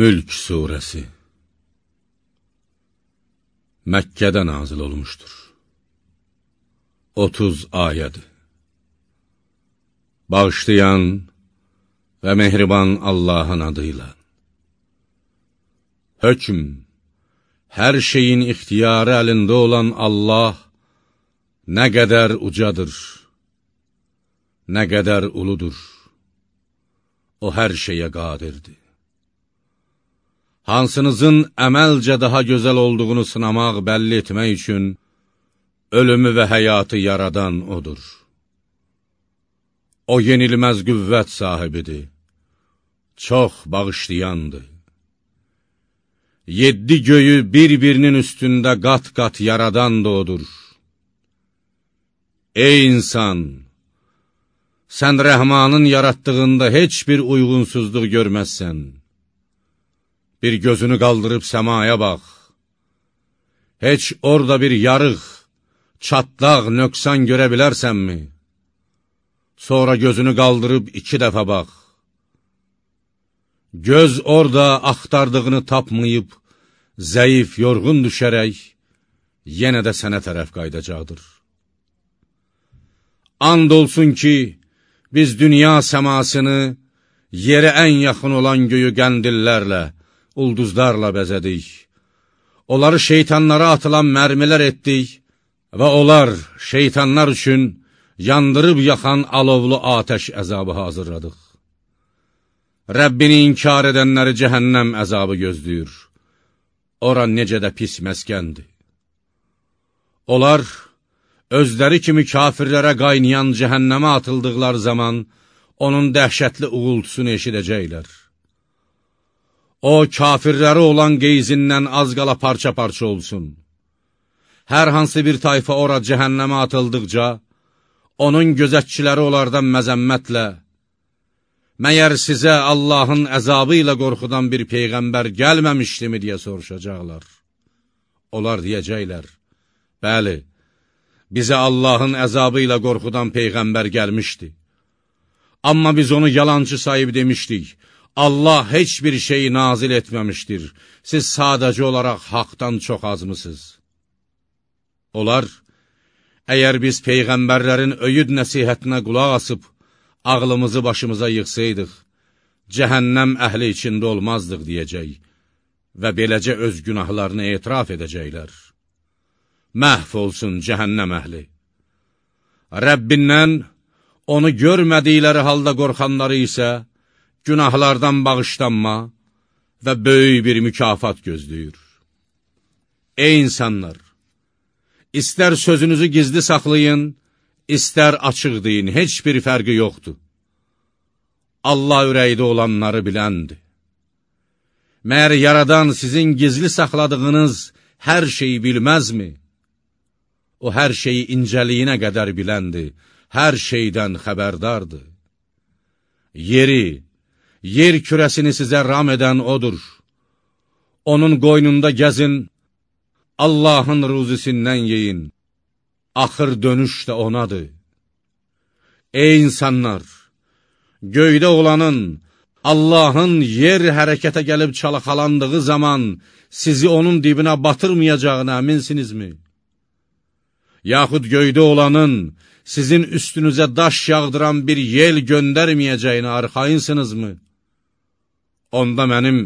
Mülk Suresi Məkkədə nazil olmuşdur. 30 ayədir. Bağışlayan və mehriban Allahın adıyla. Hökm, hər şeyin ixtiyarı əlində olan Allah nə qədər ucadır, nə qədər uludur. O hər şeyə qadirdir hansınızın əməlcə daha gözəl olduğunu sınamaq, bəlli etmək üçün ölümü və həyatı yaradan odur. O yenilməz qüvvət sahibidir, çox bağışlayandır. Yeddi göyü bir-birinin üstündə qat-qat yaradan da odur. Ey insan! Sən rəhmanın yaratdığında heç bir uyğunsuzluq görməzsən. Bir gözünü qaldırıb səmaya bax. Heç orada bir yarıq, çatlaq, nöqsan görə bilərsənmi? Sonra gözünü qaldırıb iki dəfə bax. Göz orada axtardığını tapmayıb, zəif, yorğun düşərək, yenə də sənə tərəf qaydacaqdır. And olsun ki, biz dünya səmasını, yerə ən yaxın olan göyü qəndillərlə, ulduzlarla bəzədik. Onları şeytanlara atılan mərmilər etdik və onlar şeytanlar üçün yandırıb yaxan alovlu atəş əzabı hazırladıq. Rəbbini inkar edənləri cəhənnəm əzabı gözləyir. Ora necə də pis məskəndir. Onlar, özləri kimi kafirlərə qaynayan cəhənnəmə atıldıqları zaman, onun dəhşətli uğultusunu eşidəcəklər. O, kafirləri olan qeyzindən az qala parça-parça olsun. Hər hansı bir tayfa ora cəhənnəmə atıldıqca, onun gözətçiləri onlardan məzəmmətlə, məyər sizə Allahın əzabı ilə qorxudan bir peyğəmbər gəlməmişdimi deyə soruşacaqlar. Onlar deyəcəklər, bəli, bizə Allahın əzabı ilə qorxudan peyğəmbər gəlmişdi. Amma biz onu yalancı sayıb demişdik, Allah heç bir şeyi nazil etməmişdir. Siz sadəcə olaraq haqdan çox azmısınız. Onlar, əgər biz Peyğəmbərlərin öyüd nəsihətinə qulaq asıb, ağlımızı başımıza yıxsaydıq, cəhənnəm əhli içində olmazdıq deyəcək və beləcə öz günahlarını etiraf edəcəklər. Məhv olsun cəhənnəm əhli. Rəbbindən onu görmədikləri halda qorxanları isə, günahlardan bağışlanma və böyük bir mükafat gözləyir. Ey insanlar! İstər sözünüzü gizli saxlayın, istər açıq deyin, heç bir fərqi yoxdur. Allah ürəkdə olanları biləndir. Məyər yaradan sizin gizli saxladığınız hər şeyi bilməzmi? O hər şeyi incəliyinə qədər biləndir, hər şeydən xəbərdardır. Yeri, yer kürəsini sizə ram edən odur. Onun qoynunda gəzin, Allahın ruzisindən yeyin, axır dönüş də onadır. Ey insanlar! Göydə olanın, Allahın yer hərəkətə gəlib çalaxalandığı zaman sizi onun dibinə batırmayacağına əminsinizmi? Yaxud göydə olanın sizin üstünüzə daş yağdıran bir yel göndərməyəcəyinə arxayınsınızmı? Onda mənim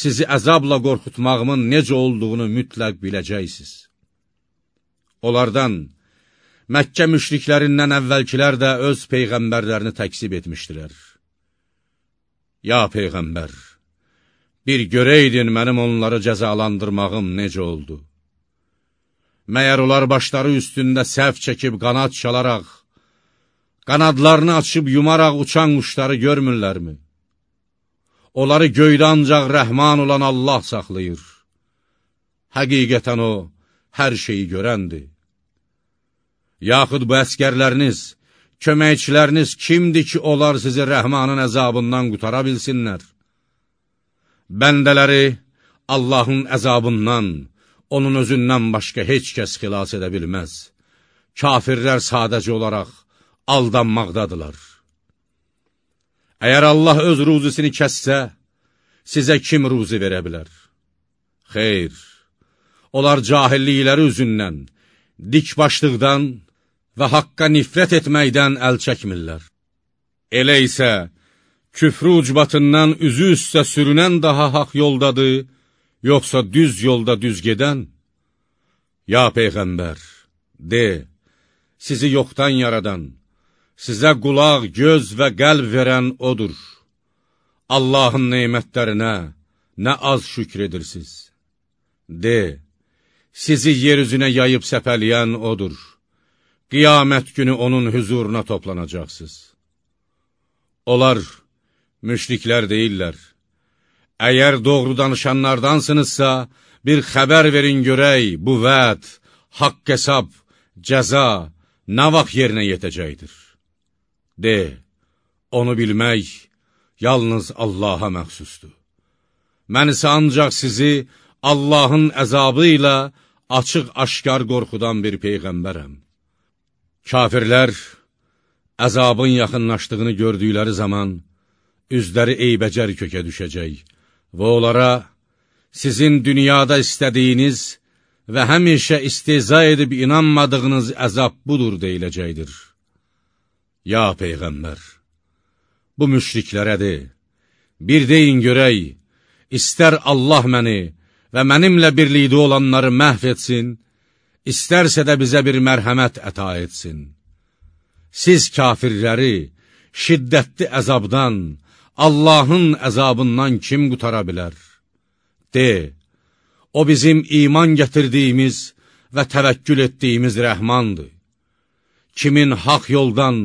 sizi əzabla qorxutmağımın necə olduğunu mütləq biləcəksiniz. Onlardan, Məkkə müşriklərindən əvvəlkilər də öz peyğəmbərlərini təksib etmişdilər. Ya Peyğəmbər, bir görəydin mənim onları cəzalandırmağım necə oldu? Məyər onlar başları üstündə səhv çəkib qanad çalaraq, qanadlarını açıb yumaraq uçan quşları görmürlərmi? Onları göydə ancaq rəhman olan Allah saxlayır. Həqiqətən o, hər şeyi görəndir. Yaxud bu əskərləriniz, köməkçiləriniz kimdir ki, onlar sizi rəhmanın əzabından qutara bilsinlər? Bəndələri Allahın əzabından, onun özündən başqa heç kəs xilas edə bilməz. Kafirlər sadəcə olaraq aldanmaqdadılar. Əgər Allah öz ruzisini kəssə, sizə kim ruzi verə bilər? Xeyr, onlar cahillikləri üzündən, dikbaşlıqdan və haqqa nifrət etməkdən əl çəkmirlər. Elə isə, küfrü ucbatından üzü üstə sürünən daha haq yoldadır, yoxsa düz yolda düz gedən? Ya Peyğəmbər, de, sizi yoxdan yaradan, sizə qulaq, göz və qəlb verən odur. Allahın neymətlərinə nə az şükr edirsiniz. De, sizi yer üzünə yayıb səpələyən odur. Qiyamət günü onun hüzuruna toplanacaqsınız. Onlar, müşriklər deyirlər, əgər doğru danışanlardansınızsa, bir xəbər verin görək, bu vəd, haqq hesab, cəza nə vaxt yerinə yetəcəkdir? De, onu bilmək yalnız Allaha məxsusdur. Mən isə ancaq sizi Allahın əzabı ilə açıq-aşkar qorxudan bir Peyğəmbərəm. Kafirlər əzabın yaxınlaşdığını gördükləri zaman, üzləri eybəcər kökə düşəcək və onlara sizin dünyada istədiyiniz və həmişə isteza edib inanmadığınız əzab budur deyiləcəkdir. Ya Peyğəmbər, bu müşriklərə de, bir deyin görək, istər Allah məni və mənimlə birlikdə olanları məhv etsin, istərsə də bizə bir mərhəmət əta etsin. Siz kafirləri şiddətli əzabdan, Allahın əzabından kim qutara bilər? De, o bizim iman gətirdiyimiz və təvəkkül etdiyimiz rəhmandır. Kimin haq yoldan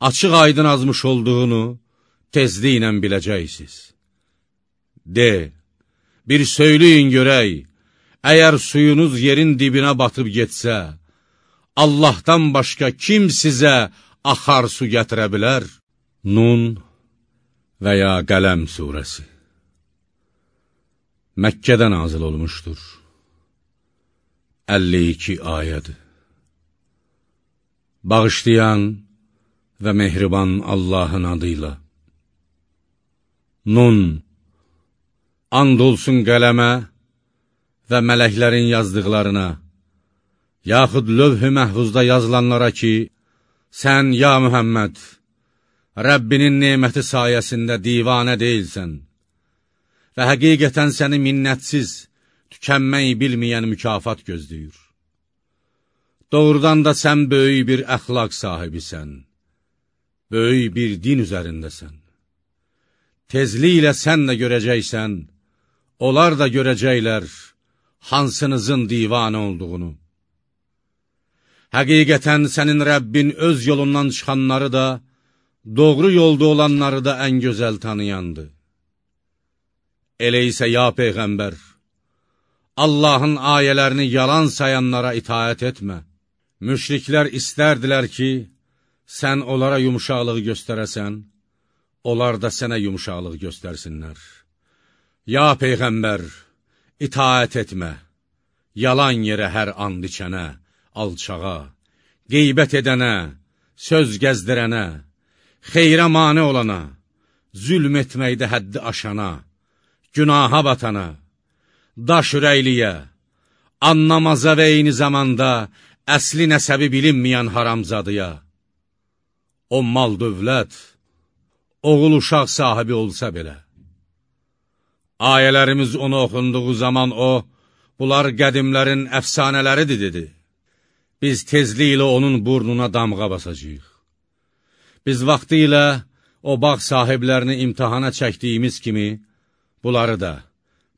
açıq aydın azmış olduğunu tezliklə biləcəksiniz. De, bir söyləyin görək, əgər suyunuz yerin dibinə batıb getsə, Allahdan başqa kim sizə axar su gətirə bilər? Nun və ya Qələm surəsi Məkkədə nazil olmuşdur. 52 ayədir. Bağışlayan və mehriban Allahın adıyla. Nun, and olsun qələmə və mələklərin yazdıqlarına, yaxud lövh-ü məhvuzda yazılanlara ki, sən, ya Mühəmməd, Rəbbinin neməti sayəsində divanə deyilsən və həqiqətən səni minnətsiz, tükənmək bilməyən mükafat gözləyir. Doğrudan da sən böyük bir əxlaq sahibisən, böyük bir din üzərindəsən. Tezliklə sən də görəcəksən, onlar da görəcəklər hansınızın divanə olduğunu. Həqiqətən sənin Rəbbin öz yolundan çıxanları da, doğru yolda olanları da ən gözəl tanıyandı. Elə isə ya Peyğəmbər, Allahın ayələrini yalan sayanlara itaət etmə. Müşriklər istərdilər ki, sən onlara yumuşaqlıq göstərəsən, onlar da sənə yumuşaqlıq göstərsinlər. Ya Peyğəmbər, itaət etmə, yalan yerə hər and içənə, alçağa, qeybət edənə, söz gəzdirənə, xeyrə mane olana, zülm etməkdə həddi aşana, günaha batana, daş ürəkliyə, annamaza və eyni zamanda əsli nəsəbi bilinməyən haramzadıya, o mal dövlət, oğul uşaq sahibi olsa belə. Ayələrimiz onu oxunduğu zaman o, bunlar qədimlərin əfsanələridir, dedi. Biz tezliklə onun burnuna damğa basacaq. Biz vaxtı ilə o bağ sahiblərini imtihana çəkdiyimiz kimi, bunları da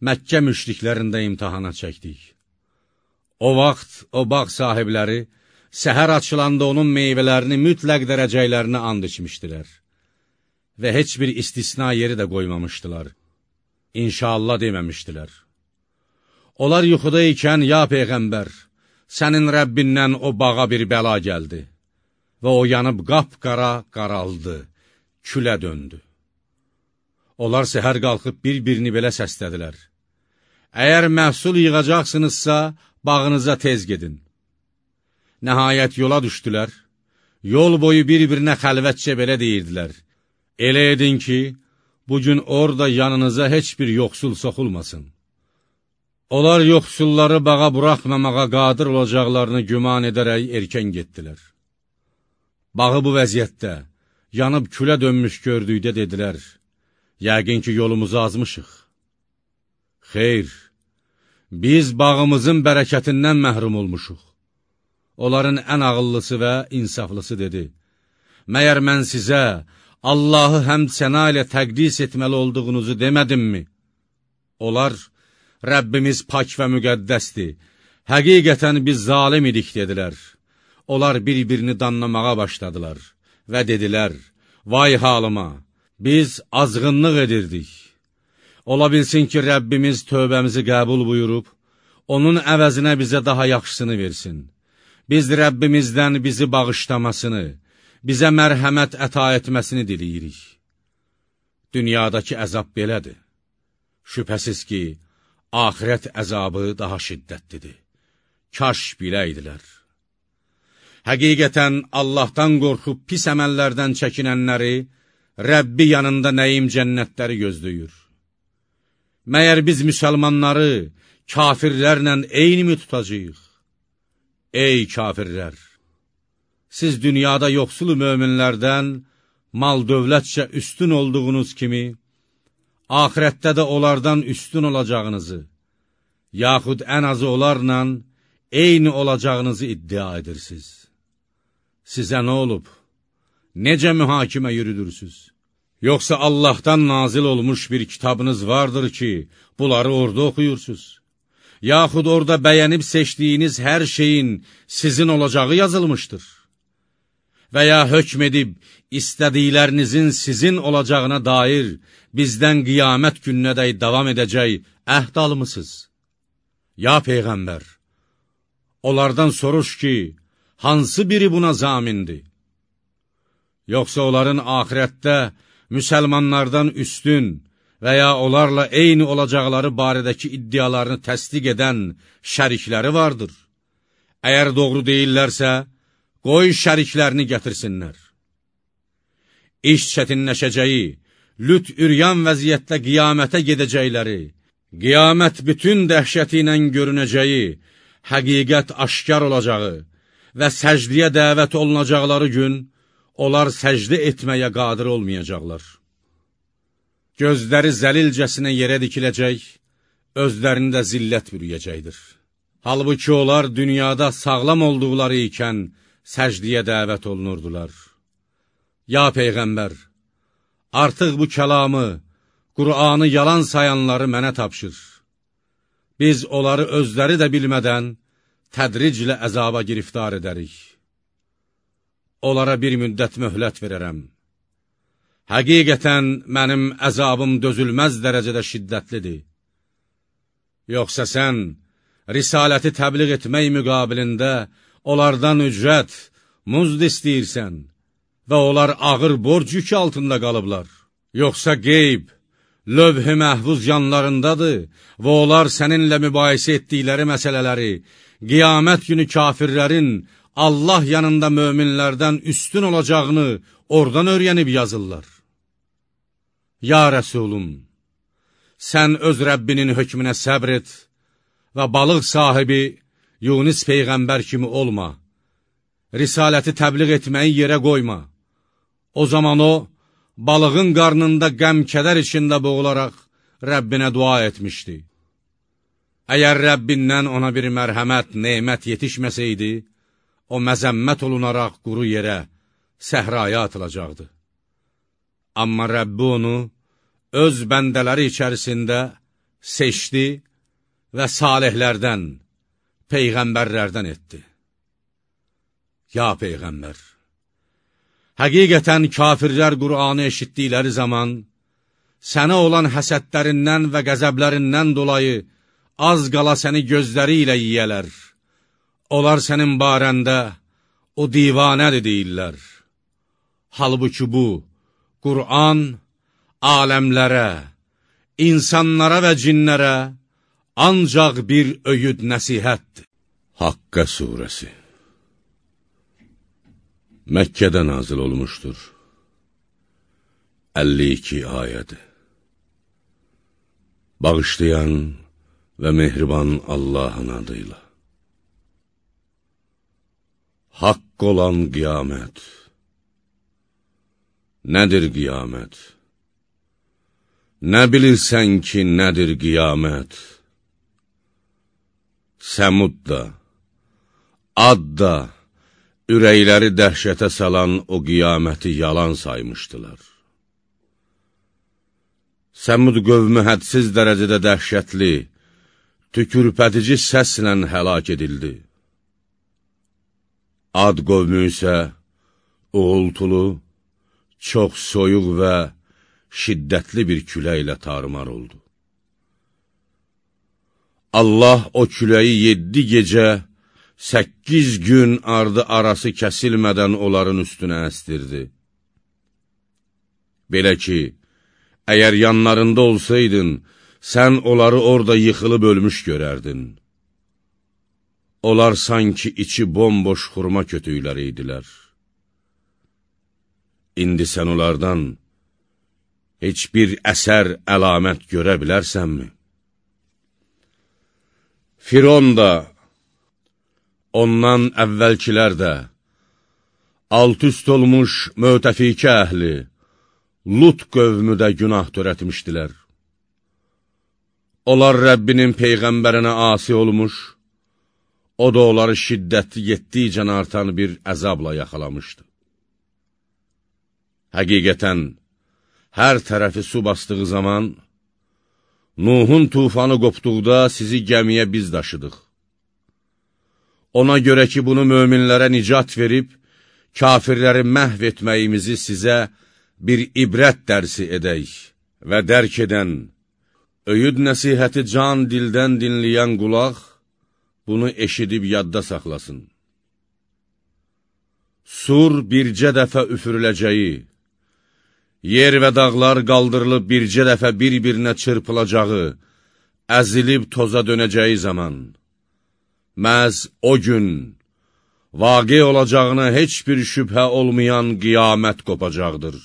Məkkə müşriklərində imtihana çəkdik. O vaxt o bağ sahibləri səhər açılanda onun meyvələrini mütləq dərəcəklərini and içmişdilər və heç bir istisna yeri də qoymamışdılar. İnşallah deməmişdilər. Onlar yuxuda ikən, ya Peyğəmbər, sənin Rəbbindən o bağa bir bəla gəldi və o yanıb qapqara qaraldı, külə döndü. Onlar səhər qalxıb bir-birini belə səslədilər. Əgər məhsul yığacaqsınızsa, bağınıza tez gedin. Nəhayət yola düşdülər, yol boyu bir-birinə xəlvətcə belə deyirdilər. Elə edin ki, bugün orada yanınıza heç bir yoxsul soxulmasın. Onlar yoxsulları bağa buraxmamağa qadir olacaqlarını güman edərək erkən getdilər. Bağı bu vəziyyətdə, yanıb külə dönmüş gördükdə dedilər, yəqin ki, yolumuzu azmışıq. Xeyr, biz bağımızın bərəkətindən məhrum olmuşuq. Onların ən ağıllısı və insaflısı dedi, Məyər mən sizə Allahı həmd sənə ilə təqdis etməli olduğunuzu demədimmi? Onlar, Rəbbimiz pak və müqəddəsdir, həqiqətən biz zalim idik, dedilər. Onlar bir-birini danlamağa başladılar və dedilər, vay halıma, biz azğınlıq edirdik. Ola bilsin ki, Rəbbimiz tövbəmizi qəbul buyurub, onun əvəzinə bizə daha yaxşısını versin. Biz Rəbbimizdən bizi bağışlamasını, bizə mərhəmət əta etməsini diləyirik. Dünyadakı əzab belədir. Şübhəsiz ki, axirət əzabı daha şiddətlidir. Kaş biləydilər. Həqiqətən Allahdan qorxub pis əməllərdən çəkinənləri Rəbbi yanında nəyim cənnətləri gözləyir. Məyər biz müsəlmanları kafirlərlə eynimi tutacaq? Ey kafirlər! Siz dünyada yoxsulu möminlərdən mal dövlətcə üstün olduğunuz kimi, ahirətdə də onlardan üstün olacağınızı, yaxud ən azı onlarla eyni olacağınızı iddia edirsiniz. Sizə nə olub? Necə mühakimə yürüdürsünüz? Yoxsa Allahdan nazil olmuş bir kitabınız vardır ki, bunları orada oxuyursunuz? Yaxud orada bəyənib seçdiyiniz hər şeyin sizin olacağı yazılmışdır? və ya hökm edib istədiklərinizin sizin olacağına dair bizdən qiyamət gününədək davam edəcək əhd almısınız? Ya Peyğəmbər, onlardan soruş ki, hansı biri buna zamindir? Yoxsa onların ahirətdə müsəlmanlardan üstün və ya onlarla eyni olacaqları barədəki iddialarını təsdiq edən şərikləri vardır. Əgər doğru deyirlərsə, qoy şəriklərini gətirsinlər. İş çətinləşəcəyi, lüt üryan vəziyyətdə qiyamətə gedəcəkləri, qiyamət bütün dəhşəti ilə görünəcəyi, həqiqət aşkar olacağı və səcdiyə dəvət olunacaqları gün, onlar səcdə etməyə qadir olmayacaqlar. Gözləri zəlilcəsinə yerə dikiləcək, özlərini də zillət bürüyəcəkdir. Halbuki onlar dünyada sağlam olduqları ikən, səcdiyə dəvət olunurdular. Ya Peyğəmbər, artıq bu kəlamı, Qur'anı yalan sayanları mənə tapşır. Biz onları özləri də bilmədən tədriclə əzaba giriftar edərik. Onlara bir müddət möhlət verərəm. Həqiqətən mənim əzabım dözülməz dərəcədə şiddətlidir. Yoxsa sən risaləti təbliğ etmək müqabilində onlardan ücrət, muzd istəyirsən və onlar ağır borc yükü altında qalıblar. Yoxsa qeyb, lövh-i məhvuz yanlarındadır və onlar səninlə mübahisə etdikləri məsələləri, qiyamət günü kafirlərin Allah yanında möminlərdən üstün olacağını oradan öyrənib yazırlar. Ya Rəsulum, sən öz Rəbbinin hökmünə səbr et və balıq sahibi Yunus Peyğəmbər kimi olma, risaləti təbliğ etməyi yerə qoyma. O zaman o, balığın qarnında qəm-kədər içində boğularaq Rəbbinə dua etmişdi. Əgər Rəbbindən ona bir mərhəmət, neymət yetişməsəydi, o məzəmmət olunaraq quru yerə, səhraya atılacaqdı. Amma Rəbbi onu öz bəndələri içərisində seçdi və salihlərdən, peyğəmbərlərdən etdi. Ya Peyğəmbər! Həqiqətən kafirlər Qur'anı eşitdikləri zaman, sənə olan həsədlərindən və qəzəblərindən dolayı az qala səni gözləri ilə yiyələr. Onlar sənin barəndə o divanədir deyirlər. Halbuki bu, Qur'an aləmlərə, insanlara və cinlərə, ancaq bir öyüd nəsihətdir. Haqqə surəsi Məkkədə nazil olmuşdur. 52 ayədir. Bağışlayan və mehriban Allahın adıyla. Haqq olan qiyamət. Nədir qiyamət? Nə bilirsən ki, nədir qiyamət? Səmud da, ad da, ürəkləri dəhşətə salan o qiyaməti yalan saymışdılar. Səmud qövmü hədsiz dərəcədə dəhşətli, tükürpədici səslə həlak edildi. Ad qövmü isə uğultulu, çox soyuq və şiddətli bir küləklə tarımar oldu. Allah o küləyi yeddi gecə, səkkiz gün ardı arası kəsilmədən onların üstünə əstirdi. Belə ki, əgər yanlarında olsaydın, sən onları orada yıxılıb ölmüş görərdin. Onlar sanki içi bomboş xurma kötüyləri idilər. İndi sən onlardan heç bir əsər, əlamət görə bilərsənmi? Firon da, ondan əvvəlkilər də, alt üst olmuş mötəfikə əhli, Lut qövmü də günah törətmişdilər. Onlar Rəbbinin Peyğəmbərinə asi olmuş, o da onları şiddətli yetdikcə artan bir əzabla yaxalamışdı. Həqiqətən, hər tərəfi su basdığı zaman, Nuhun tufanı qopduqda sizi gəmiyə biz daşıdıq. Ona görə ki, bunu möminlərə nicat verib, kafirləri məhv etməyimizi sizə bir ibrət dərsi edək və dərk edən, öyüd nəsihəti can dildən dinləyən qulaq, bunu eşidib yadda saxlasın. Sur bircə dəfə üfürüləcəyi, yer və dağlar qaldırılıb bircə dəfə bir-birinə çırpılacağı, əzilib toza dönəcəyi zaman, məhz o gün, vaqe olacağına heç bir şübhə olmayan qiyamət qopacaqdır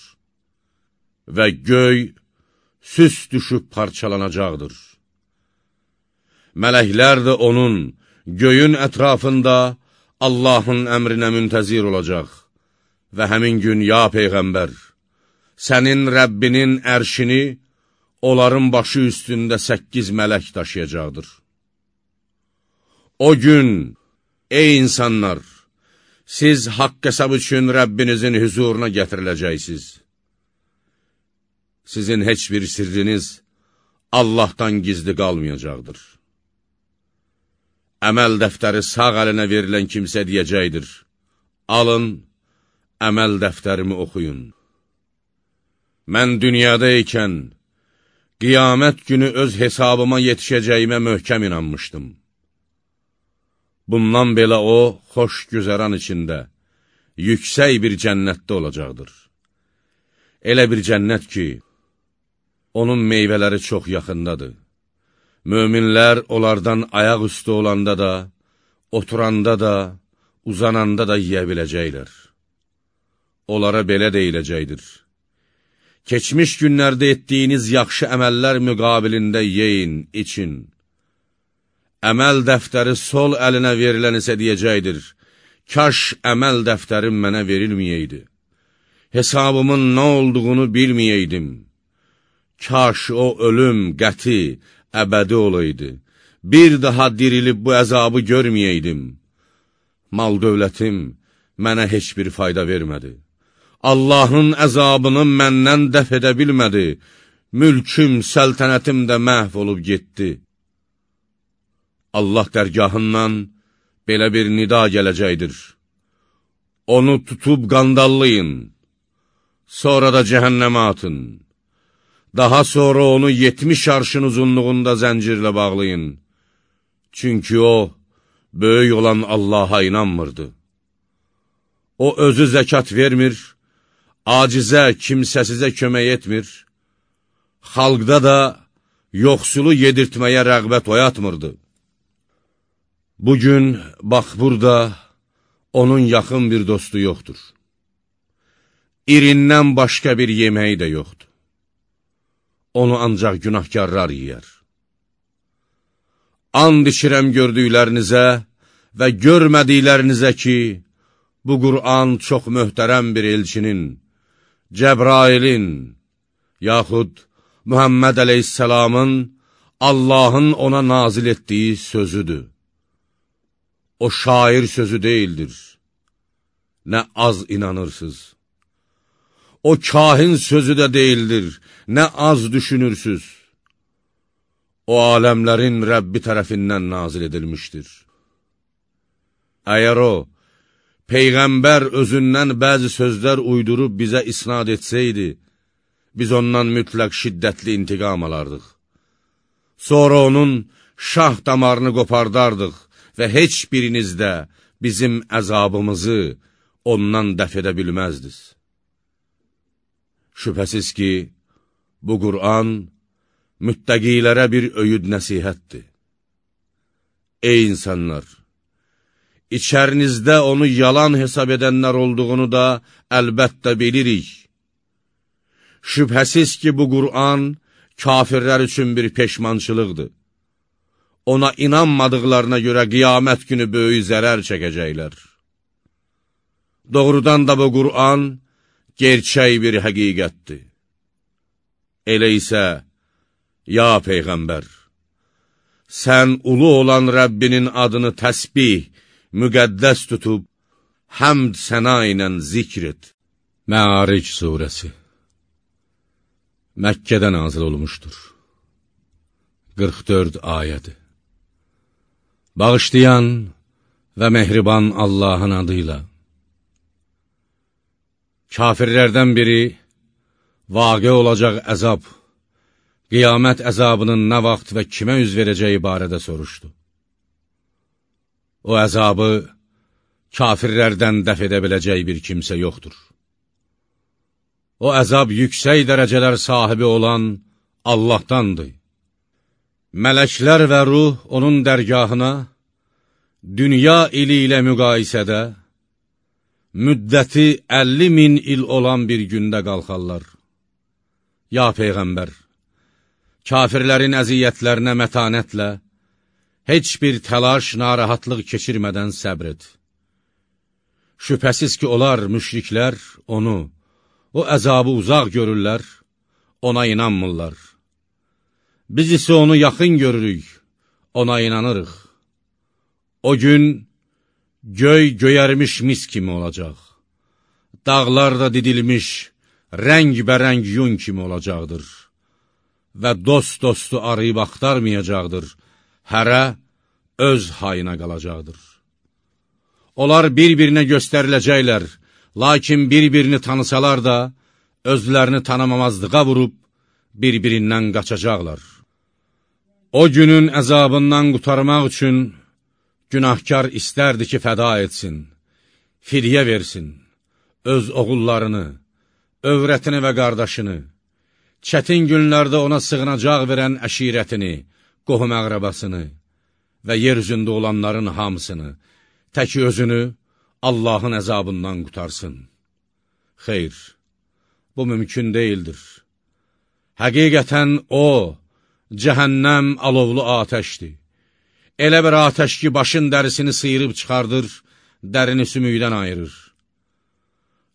və göy süs düşüb parçalanacaqdır. Mələklər də onun, göyün ətrafında Allahın əmrinə müntəzir olacaq və həmin gün, ya Peyğəmbər, sənin Rəbbinin ərşini onların başı üstündə səkkiz mələk daşıyacaqdır. O gün, ey insanlar, siz haqq hesab üçün Rəbbinizin hüzuruna gətiriləcəksiniz. Sizin heç bir sirriniz Allahdan gizli qalmayacaqdır. Əməl dəftəri sağ əlinə verilən kimsə deyəcəkdir, alın, əməl dəftərimi oxuyun. Mən dünyada ikən, qiyamət günü öz hesabıma yetişəcəyimə möhkəm inanmışdım. Bundan belə o, xoş güzəran içində, yüksək bir cənnətdə olacaqdır. Elə bir cənnət ki, onun meyvələri çox yaxındadır. Möminlər onlardan ayaq üstü olanda da, oturanda da, uzananda da yiyə biləcəklər. Onlara belə deyiləcəkdir. Keçmiş günlərdə etdiyiniz yaxşı əməllər müqabilində yeyin, için. Əməl dəftəri sol əlinə verilən isə deyəcəkdir, kaş əməl dəftərim mənə verilməyəydi. Hesabımın nə olduğunu bilməyəydim. Kaş o ölüm, qəti, əbədi olaydı. Bir daha dirilib bu əzabı görməyəydim. Mal dövlətim mənə heç bir fayda vermədi. Allahın əzabını məndən dəf edə bilmədi. Mülküm, səltənətim də məhv olub getdi. Allah dərgahından belə bir nida gələcəkdir. Onu tutub qandallayın, sonra da cəhənnəmə atın. Daha sonra onu 70 arşın uzunluğunda zəncirlə bağlayın. Çünki o, böyük olan Allaha inanmırdı. O, özü zəkat vermir, acizə, kimsəsizə kömək etmir, xalqda da yoxsulu yedirtməyə rəqbət oyatmırdı. Bugün, bax burada, onun yaxın bir dostu yoxdur. İrindən başqa bir yeməyi də yoxdur onu ancaq günahkarlar yiyər. And içirəm gördüklərinizə və görmədiklərinizə ki, bu Qur'an çox möhtərəm bir elçinin, Cəbrailin, yaxud Mühəmməd əleyhissalamın Allahın ona nazil etdiyi sözüdür. O şair sözü deyildir. Nə az inanırsınız. O kahin sözü də deyildir. Nə az düşünürsüz. O aləmlərin Rəbbi tərəfindən nazil edilmişdir. Əgər o, Peyğəmbər özündən bəzi sözlər uydurub bizə isnad etsəydi, biz ondan mütləq şiddətli intiqam alardıq. Sonra onun şah damarını qopardardıq və heç biriniz də bizim əzabımızı ondan dəf edə bilməzdiniz. Şübhəsiz ki, bu Qur'an müttəqilərə bir öyüd nəsihətdir. Ey insanlar! İçərinizdə onu yalan hesab edənlər olduğunu da əlbəttə bilirik. Şübhəsiz ki, bu Qur'an kafirlər üçün bir peşmançılıqdır. Ona inanmadıqlarına görə qiyamət günü böyük zərər çəkəcəklər. Doğrudan da bu Qur'an gerçək bir həqiqətdir. Elə isə, ya Peyğəmbər, sən ulu olan Rəbbinin adını təsbih, müqəddəs tutub, həmd səna ilə zikr et. Məaric surəsi Məkkədə nazil olmuşdur. 44 ayədir. Bağışlayan və mehriban Allahın adıyla. Kafirlərdən biri vaqe olacaq əzab, qiyamət əzabının nə vaxt və kimə üz verəcəyi barədə soruşdu. O əzabı kafirlərdən dəf edə biləcək bir kimsə yoxdur. O əzab yüksək dərəcələr sahibi olan Allahdandır. Mələklər və ruh onun dərgahına dünya ili ilə müqayisədə müddəti 50 min il olan bir gündə qalxarlar. Ya Peyğəmbər, kafirlərin əziyyətlərinə mətanətlə, heç bir təlaş, narahatlıq keçirmədən səbr et. Şübhəsiz ki, onlar, müşriklər, onu, o əzabı uzaq görürlər, ona inanmırlar. Biz isə onu yaxın görürük, ona inanırıq. O gün, göy göyərmiş mis kimi olacaq. Dağlar da didilmiş, rəng-bərəng yun kimi olacaqdır. Və dost-dostu arayıb axtarmayacaqdır hərə öz hayına qalacaqdır. Onlar bir-birinə göstəriləcəklər, lakin bir-birini tanısalar da, özlərini tanımamazlığa vurub, bir-birindən qaçacaqlar. O günün əzabından qutarmaq üçün günahkar istərdi ki, fəda etsin, firyə versin, öz oğullarını, övrətini və qardaşını, çətin günlərdə ona sığınacaq verən əşirətini, qohum əqrəbasını və yer üzündə olanların hamısını, təki özünü Allahın əzabından qutarsın. Xeyr, bu mümkün deyildir. Həqiqətən o, cəhənnəm alovlu atəşdir. Elə bir atəş ki, başın dərisini sıyırıb çıxardır, dərini sümükdən ayırır.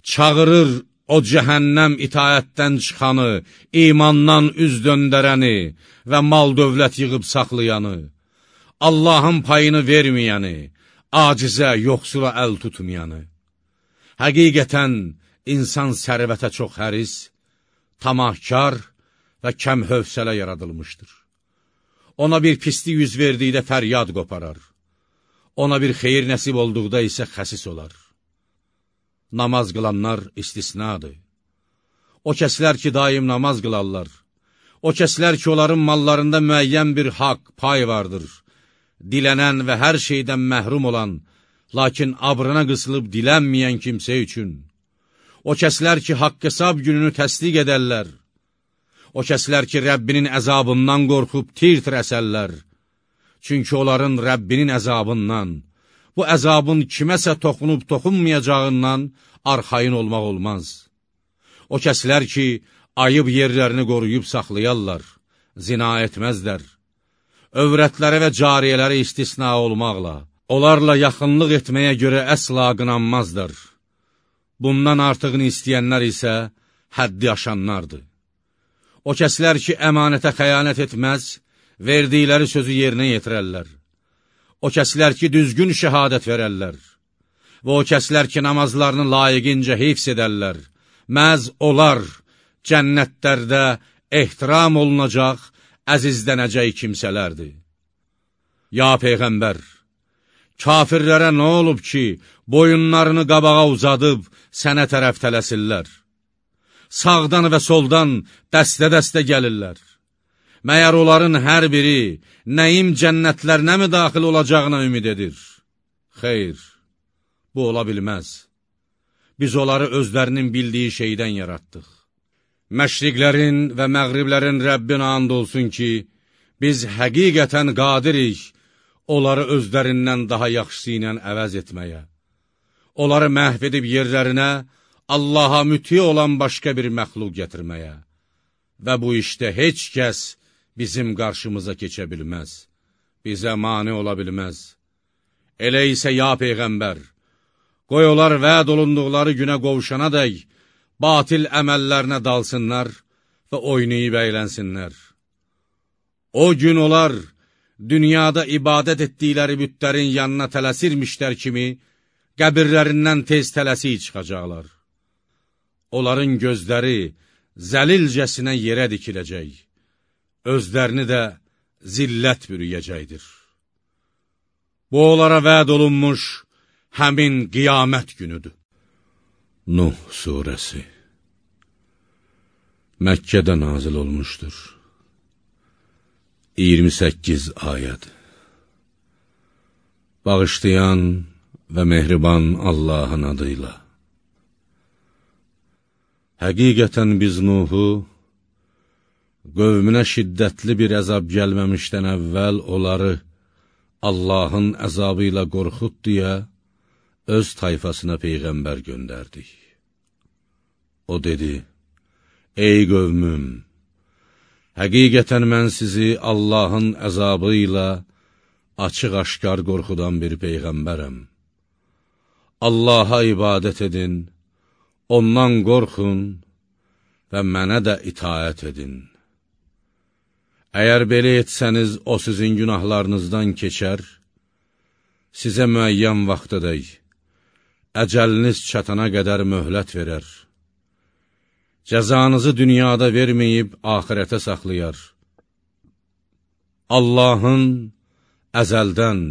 Çağırır o cəhənnəm itayətdən çıxanı, imandan üz döndərəni və mal dövlət yığıb saxlayanı, Allahın payını verməyəni, acizə, yoxsula əl tutmayanı. Həqiqətən, insan sərvətə çox həris, tamahkar və kəm hövsələ yaradılmışdır. Ona bir pislik yüz verdikdə fəryad qoparar. Ona bir xeyir nəsib olduqda isə xəsis olar namaz qılanlar istisnadır. O kəslər ki, daim namaz qılarlar, o kəslər ki, onların mallarında müəyyən bir haqq, pay vardır, dilənən və hər şeydən məhrum olan, lakin abrına qısılıb dilənməyən kimsə üçün, o kəslər ki, haqq hesab gününü təsdiq edərlər, o kəslər ki, Rəbbinin əzabından qorxub tir-tir əsərlər, çünki onların Rəbbinin əzabından, bu əzabın kiməsə toxunub toxunmayacağından arxayın olmaq olmaz. O kəslər ki, ayıb yerlərini qoruyub saxlayarlar, zina etməzlər, övrətləri və cariyələri istisna olmaqla, onlarla yaxınlıq etməyə görə əsla qınanmazdır. Bundan artıqını istəyənlər isə həddi aşanlardır. O kəslər ki, əmanətə xəyanət etməz, verdikləri sözü yerinə yetirərlər. O kəslər ki, düzgün şəhadət verərlər və o kəslər ki, namazlarını layiqincə hifz edərlər, məz olar cənnətlərdə ehtiram olunacaq, əzizlənəcək kimsələrdir. Ya Peyğəmbər, kafirlərə nə olub ki, boyunlarını qabağa uzadıb sənə tərəf tələsirlər? Sağdan və soldan dəstə-dəstə gəlirlər. Məyər onların hər biri nəyim cənnətlərinə mi daxil olacağına ümid edir? Xeyr, bu ola bilməz. Biz onları özlərinin bildiyi şeydən yaratdıq. Məşriqlərin və məğriblərin Rəbbin and olsun ki, biz həqiqətən qadirik onları özlərindən daha yaxşısı ilə əvəz etməyə. Onları məhv edib yerlərinə Allaha müti olan başqa bir məxluq gətirməyə. Və bu işdə heç kəs bizim qarşımıza keçə bilməz, bizə mani ola bilməz. Elə isə ya Peyğəmbər, qoy onlar vəd olunduqları günə qovuşana dək, batil əməllərinə dalsınlar və oynayıb əylənsinlər. O gün onlar dünyada ibadət etdikləri bütlərin yanına tələsirmişlər kimi, qəbirlərindən tez tələsik çıxacaqlar. Onların gözləri zəlilcəsinə yerə dikiləcək, özlərini də zillət bürüyəcəkdir. Bu, onlara vəd olunmuş həmin qiyamət günüdür. Nuh Suresi Məkkədə nazil olmuşdur. 28 ayəd Bağışlayan və mehriban Allahın adıyla Həqiqətən biz Nuhu qövmünə şiddətli bir əzab gəlməmişdən əvvəl onları Allahın əzabı ilə qorxut deyə öz tayfasına Peyğəmbər göndərdik. O dedi, Ey qövmüm, həqiqətən mən sizi Allahın əzabı ilə açıq-aşkar qorxudan bir Peyğəmbərəm. Allaha ibadət edin, ondan qorxun və mənə də itaət edin. Əgər belə etsəniz, o sizin günahlarınızdan keçər, sizə müəyyən vaxtadək, əcəliniz çatana qədər möhlət verər. Cəzanızı dünyada verməyib, ahirətə saxlayar. Allahın əzəldən,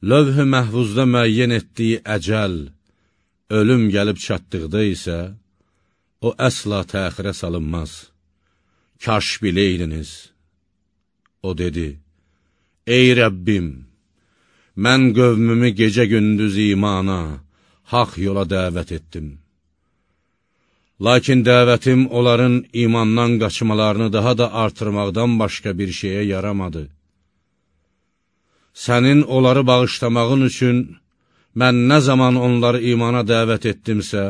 lövh-ü məhvuzda müəyyən etdiyi əcəl, ölüm gəlib çatdıqda isə, o əsla təxirə salınmaz. Kaş biləydiniz. O dedi, Ey Rəbbim, mən qövmümü gecə-gündüz imana, haq yola dəvət etdim. Lakin dəvətim onların imandan qaçmalarını daha da artırmaqdan başqa bir şeyə yaramadı. Sənin onları bağışlamağın üçün mən nə zaman onları imana dəvət etdimsə,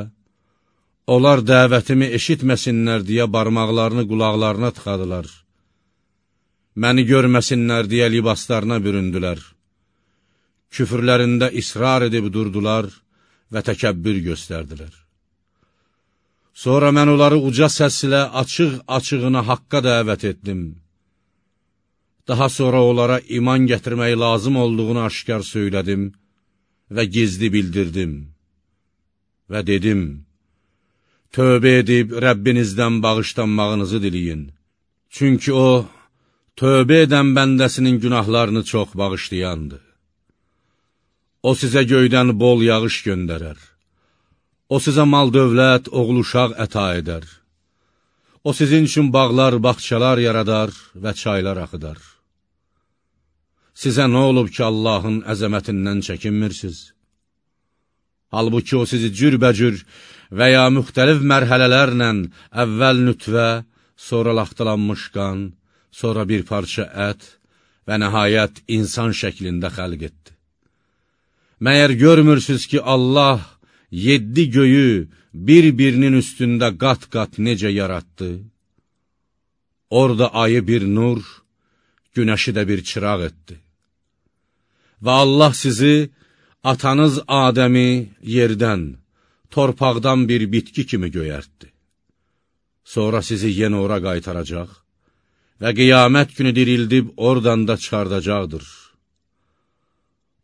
onlar dəvətimi eşitməsinlər deyə barmaqlarını qulaqlarına tıxadılar. Məni görməsinlər deyə libaslarına büründülər. Küfürlərində israr edib durdular və təkəbbür göstərdilər. Sonra mən onları uca səslə açıq-açığına haqqa dəvət etdim. Daha sonra onlara iman gətirmək lazım olduğunu aşkar söylədim və gizli bildirdim. Və dedim, tövbə edib Rəbbinizdən bağışlanmağınızı diliyin. Çünki o, tövbə edən bəndəsinin günahlarını çox bağışlayandır. O sizə göydən bol yağış göndərər. O sizə mal dövlət, oğul uşaq əta edər. O sizin üçün bağlar, baxçalar yaradar və çaylar axıdar. Sizə nə olub ki, Allahın əzəmətindən çəkinmirsiniz? Halbuki o sizi cürbəcür və ya müxtəlif mərhələlərlə əvvəl nütvə, sonra laxtalanmış qan, sonra bir parça ət və nəhayət insan şəklində xəlq etdi. Məyər görmürsünüz ki, Allah yeddi göyü bir-birinin üstündə qat-qat necə yaratdı? Orada ayı bir nur, günəşi də bir çıraq etdi. Və Allah sizi atanız Adəmi yerdən, torpaqdan bir bitki kimi göyərtdi. Sonra sizi yenə ora qaytaracaq və qiyamət günü dirildib oradan da çıxardacaqdır.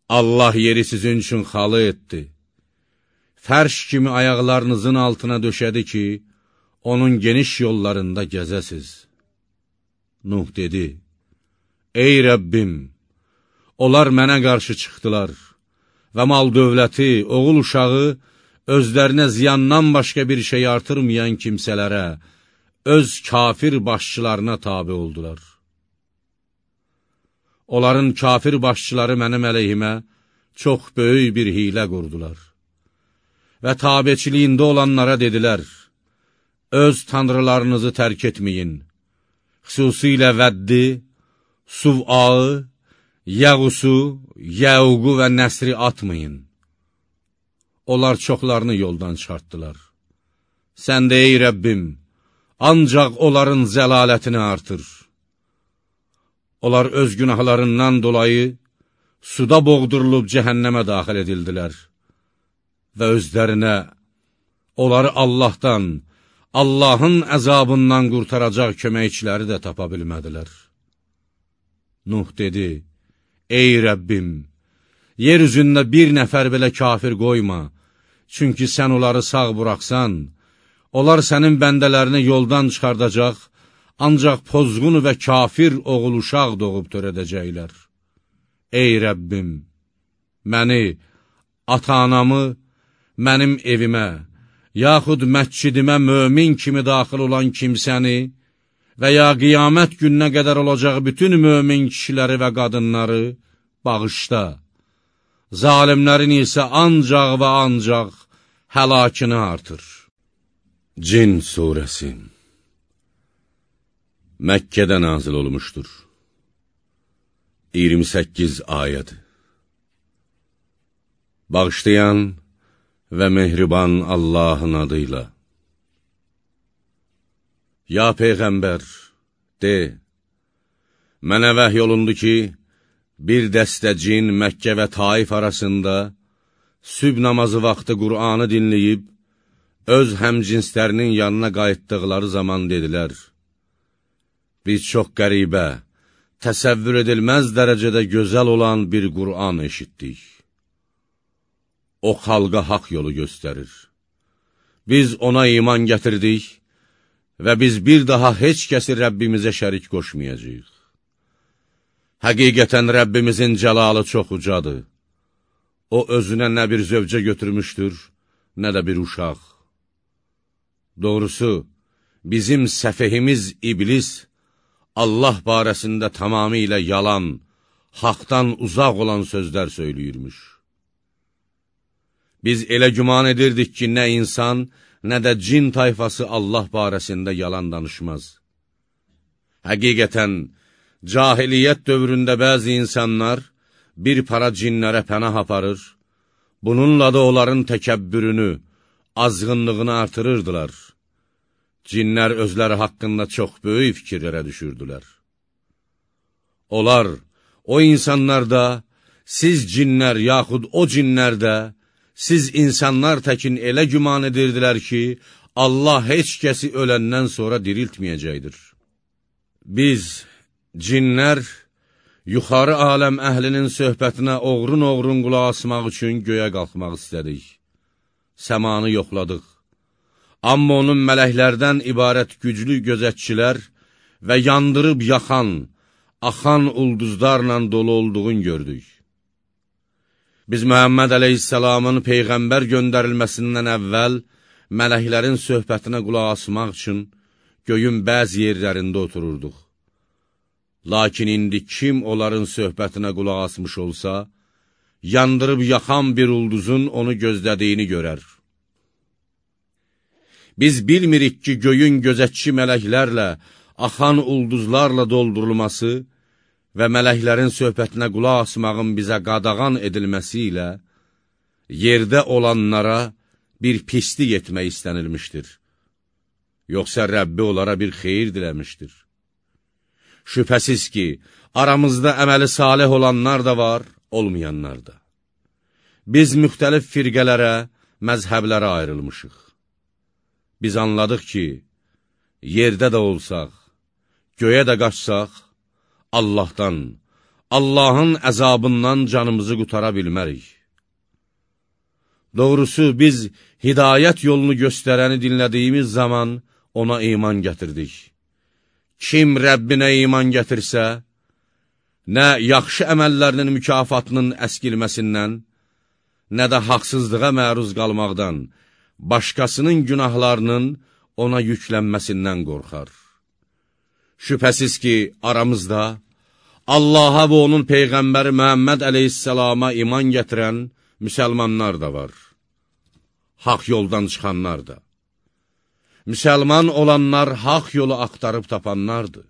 Allah yeri sizin üçün xalı etdi. Fərş kimi ayaqlarınızın altına döşədi ki, onun geniş yollarında gəzəsiz. Nuh dedi, Ey Rəbbim, onlar mənə qarşı çıxdılar və mal dövləti, oğul uşağı özlərinə ziyandan başqa bir şey artırmayan kimsələrə, öz kafir başçılarına tabi oldular. Onların kafir başçıları mənim əleyhimə çox böyük bir hilə qurdular. Və tabeçiliyində olanlara dedilər, öz tanrılarınızı tərk etməyin, xüsusilə vəddi, suv'ağı, yəğusu, yəuqu və nəsri atmayın. Onlar çoxlarını yoldan çıxartdılar. Sən də, ey Rəbbim, ancaq onların zəlalətini artır. Onlar öz günahlarından dolayı suda boğdurulub cəhənnəmə daxil edildilər və özlərinə onları Allahdan, Allahın əzabından qurtaracaq köməkçiləri də tapa bilmədilər. Nuh dedi, Ey Rəbbim, yer üzündə bir nəfər belə kafir qoyma, çünki sən onları sağ buraxsan, onlar sənin bəndələrini yoldan çıxardacaq, ancaq pozğun və kafir oğul uşaq doğub törədəcəklər. Ey Rəbbim, məni, ata-anamı, mənim evimə, yaxud məscidimə mömin kimi daxil olan kimsəni və ya qiyamət gününə qədər olacaq bütün mömin kişiləri və qadınları bağışda. Zalimlərin isə ancaq və ancaq həlakını artır. Cin Suresi. Məkkədə nazil olmuşdur. 28 ayəd Bağışlayan və mehriban Allahın adıyla. Ya Peyğəmbər, de, mənə vəhy olundu ki, bir dəstə cin Məkkə və Taif arasında süb namazı vaxtı Qur'anı dinləyib, öz həmcinslərinin yanına qayıtdıqları zaman dedilər, biz çox qəribə, təsəvvür edilməz dərəcədə gözəl olan bir Qur'an eşitdik. O xalqa haq yolu göstərir. Biz ona iman gətirdik və biz bir daha heç kəsi Rəbbimizə şərik qoşmayacaq. Həqiqətən Rəbbimizin cəlalı çox ucadır. O özünə nə bir zövcə götürmüşdür, nə də bir uşaq. Doğrusu, bizim səfehimiz iblis, Allah barəsində tamamilə yalan, haqdan uzaq olan sözlər söyləyirmiş. Biz elə güman edirdik ki, nə insan, nə də cin tayfası Allah barəsində yalan danışmaz. Həqiqətən, cahiliyyət dövründə bəzi insanlar bir para cinlərə pənah aparır, bununla da onların təkəbbürünü, azğınlığını artırırdılar. Cinlər özləri haqqında çox böyük fikirlərə düşürdülər. Onlar, o insanlar da, siz cinlər yaxud o cinlər də, siz insanlar təkin elə güman edirdilər ki, Allah heç kəsi öləndən sonra diriltməyəcəkdir. Biz, cinlər, yuxarı aləm əhlinin söhbətinə oğrun-oğrun qulaq asmaq üçün göyə qalxmaq istədik. Səmanı yoxladıq. Amma onun mələklərdən ibarət güclü gözətçilər və yandırıb yaxan, axan ulduzlarla dolu olduğunu gördük. Biz Məhəmməd əleyhissalamın Peyğəmbər göndərilməsindən əvvəl mələklərin söhbətinə qulaq asmaq üçün göyün bəzi yerlərində otururduq. Lakin indi kim onların söhbətinə qulaq asmış olsa, yandırıb yaxan bir ulduzun onu gözlədiyini görər. Biz bilmirik ki, göyün gözətçi mələklərlə, axan ulduzlarla doldurulması və mələklərin söhbətinə qulaq asmağın bizə qadağan edilməsi ilə yerdə olanlara bir pislik etmək istənilmişdir. Yoxsa Rəbbi onlara bir xeyir diləmişdir. Şübhəsiz ki, Aramızda əməli salih olanlar da var, olmayanlar da. Biz müxtəlif firqələrə, məzhəblərə ayrılmışıq. Biz anladıq ki, yerdə də olsaq, göyə də qaçsaq, Allahdan, Allahın əzabından canımızı qutara bilmərik. Doğrusu, biz hidayət yolunu göstərəni dinlədiyimiz zaman ona iman gətirdik. Kim Rəbbinə iman gətirsə, nə yaxşı əməllərinin mükafatının əskilməsindən, nə də haqsızlığa məruz qalmaqdan, başqasının günahlarının ona yüklənməsindən qorxar. Şübhəsiz ki, aramızda Allaha və onun Peyğəmbəri Məhəmməd əleyhissalama iman gətirən müsəlmanlar da var. Haq yoldan çıxanlar da. Müsəlman olanlar haq yolu axtarıb tapanlardır.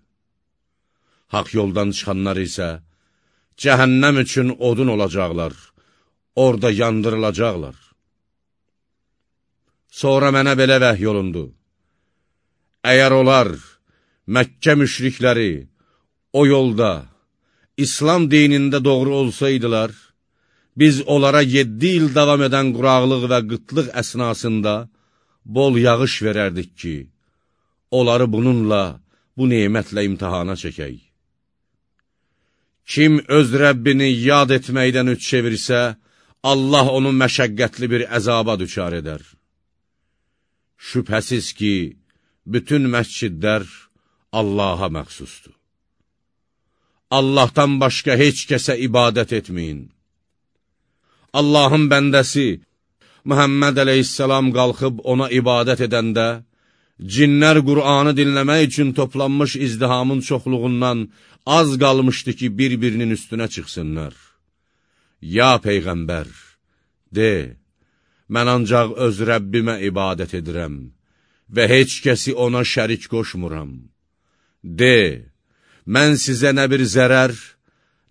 Haq yoldan çıxanlar isə cəhənnəm üçün odun olacaqlar orada yandırılacaqlar. Sonra mənə belə vəhy olundu. Əgər onlar Məkkə müşrikləri o yolda, İslam dinində doğru olsaydılar, biz onlara yeddi il davam edən quraqlıq və qıtlıq əsnasında bol yağış verərdik ki, onları bununla, bu neymətlə imtihana çəkək. Kim öz Rəbbini yad etməkdən üç çevirsə, Allah onu məşəqqətli bir əzaba düçar edər. Şübhəsiz ki, bütün məscidlər Allaha məxsusdur. Allahdan başqa heç kəsə ibadət etməyin. Allahın bəndəsi Mühəmməd əleyhissalam qalxıb ona ibadət edəndə, cinlər Qur'anı dinləmək üçün toplanmış izdihamın çoxluğundan az qalmışdı ki, bir-birinin üstünə çıxsınlar. Ya Peyğəmbər, de, mən ancaq öz Rəbbimə ibadət edirəm və heç kəsi ona şərik qoşmuram. De, mən sizə nə bir zərər,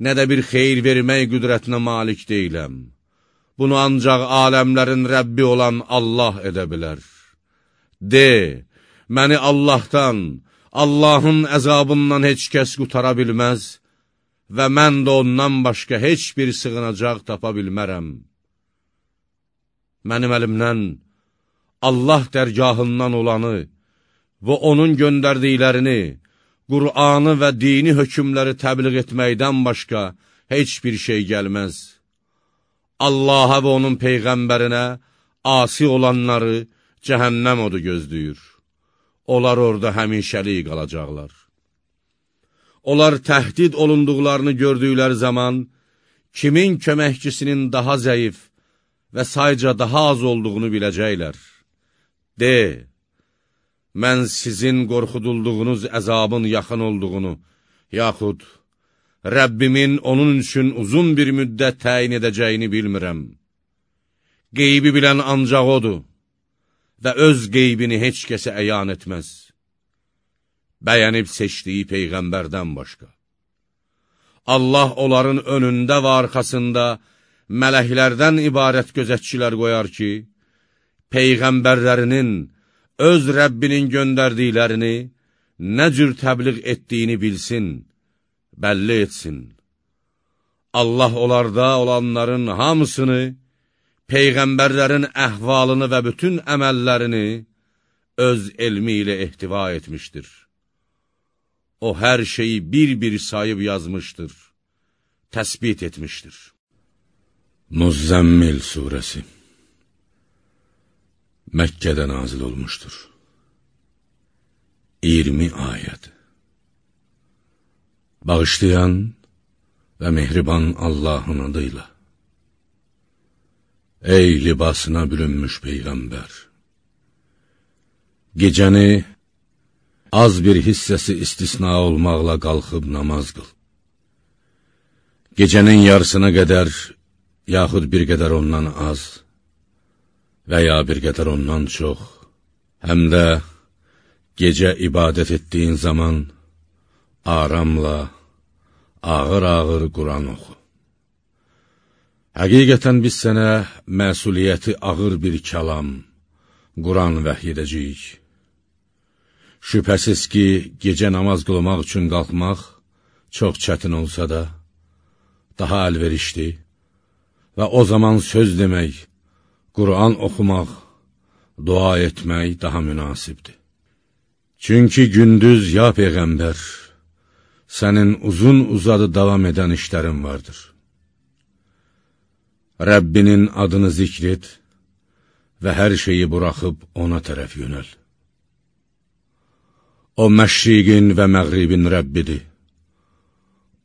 nə də bir xeyir vermək qüdrətinə malik deyiləm. Bunu ancaq aləmlərin Rəbbi olan Allah edə bilər. De, məni Allahdan, Allahın əzabından heç kəs qutara bilməz və mən də ondan başqa heç bir sığınacaq tapa bilmərəm. Mənim əlimdən Allah dərgahından olanı və onun göndərdiklərini, Qur'anı və dini hökmləri təbliğ etməkdən başqa heç bir şey gəlməz. Allaha və onun Peyğəmbərinə asi olanları cəhənnəm odu gözləyir. Onlar orada həmişəlik qalacaqlar. Onlar təhdid olunduqlarını gördükləri zaman, kimin köməkçisinin daha zəif və sayca daha az olduğunu biləcəklər. De, mən sizin qorxudulduğunuz əzabın yaxın olduğunu, yaxud Rəbbimin onun üçün uzun bir müddət təyin edəcəyini bilmirəm. Qeybi bilən ancaq odur və öz qeybini heç kəsə əyan etməz bəyənib seçdiyi Peyğəmbərdən başqa. Allah onların önündə və arxasında mələklərdən ibarət gözətçilər qoyar ki, Peyğəmbərlərinin öz Rəbbinin göndərdiklərini nə cür təbliğ etdiyini bilsin, bəlli etsin. Allah onlarda olanların hamısını, Peyğəmbərlərin əhvalını və bütün əməllərini öz elmi ilə ehtiva etmişdir. O hər şeyi bir-bir sayıb yazmışdır, təsbit etmişdir. Muzzəmmil Suresi Məkkədə nazil olmuşdur. 20 ayəd Bağışlayan və mehriban Allahın adıyla Ey libasına bürünmüş Peyğəmbər! Gecəni az bir hissəsi istisna olmaqla qalxıb namaz qıl. Gecənin yarısına qədər, yaxud bir qədər ondan az və ya bir qədər ondan çox, həm də gecə ibadət etdiyin zaman aramla, ağır-ağır Quran oxu. Həqiqətən biz sənə məsuliyyəti ağır bir kəlam, Quran vəhy edəcəyik. Şübhəsiz ki, gecə namaz qılmaq üçün qalxmaq çox çətin olsa da, daha əlverişli və o zaman söz demək, Quran oxumaq, dua etmək daha münasibdir. Çünki gündüz, ya Peyğəmbər, sənin uzun-uzadı davam edən işlərin vardır. Rəbbinin adını zikr et və hər şeyi buraxıb ona tərəf yönəl. O məşriqin və məğribin Rəbbidir.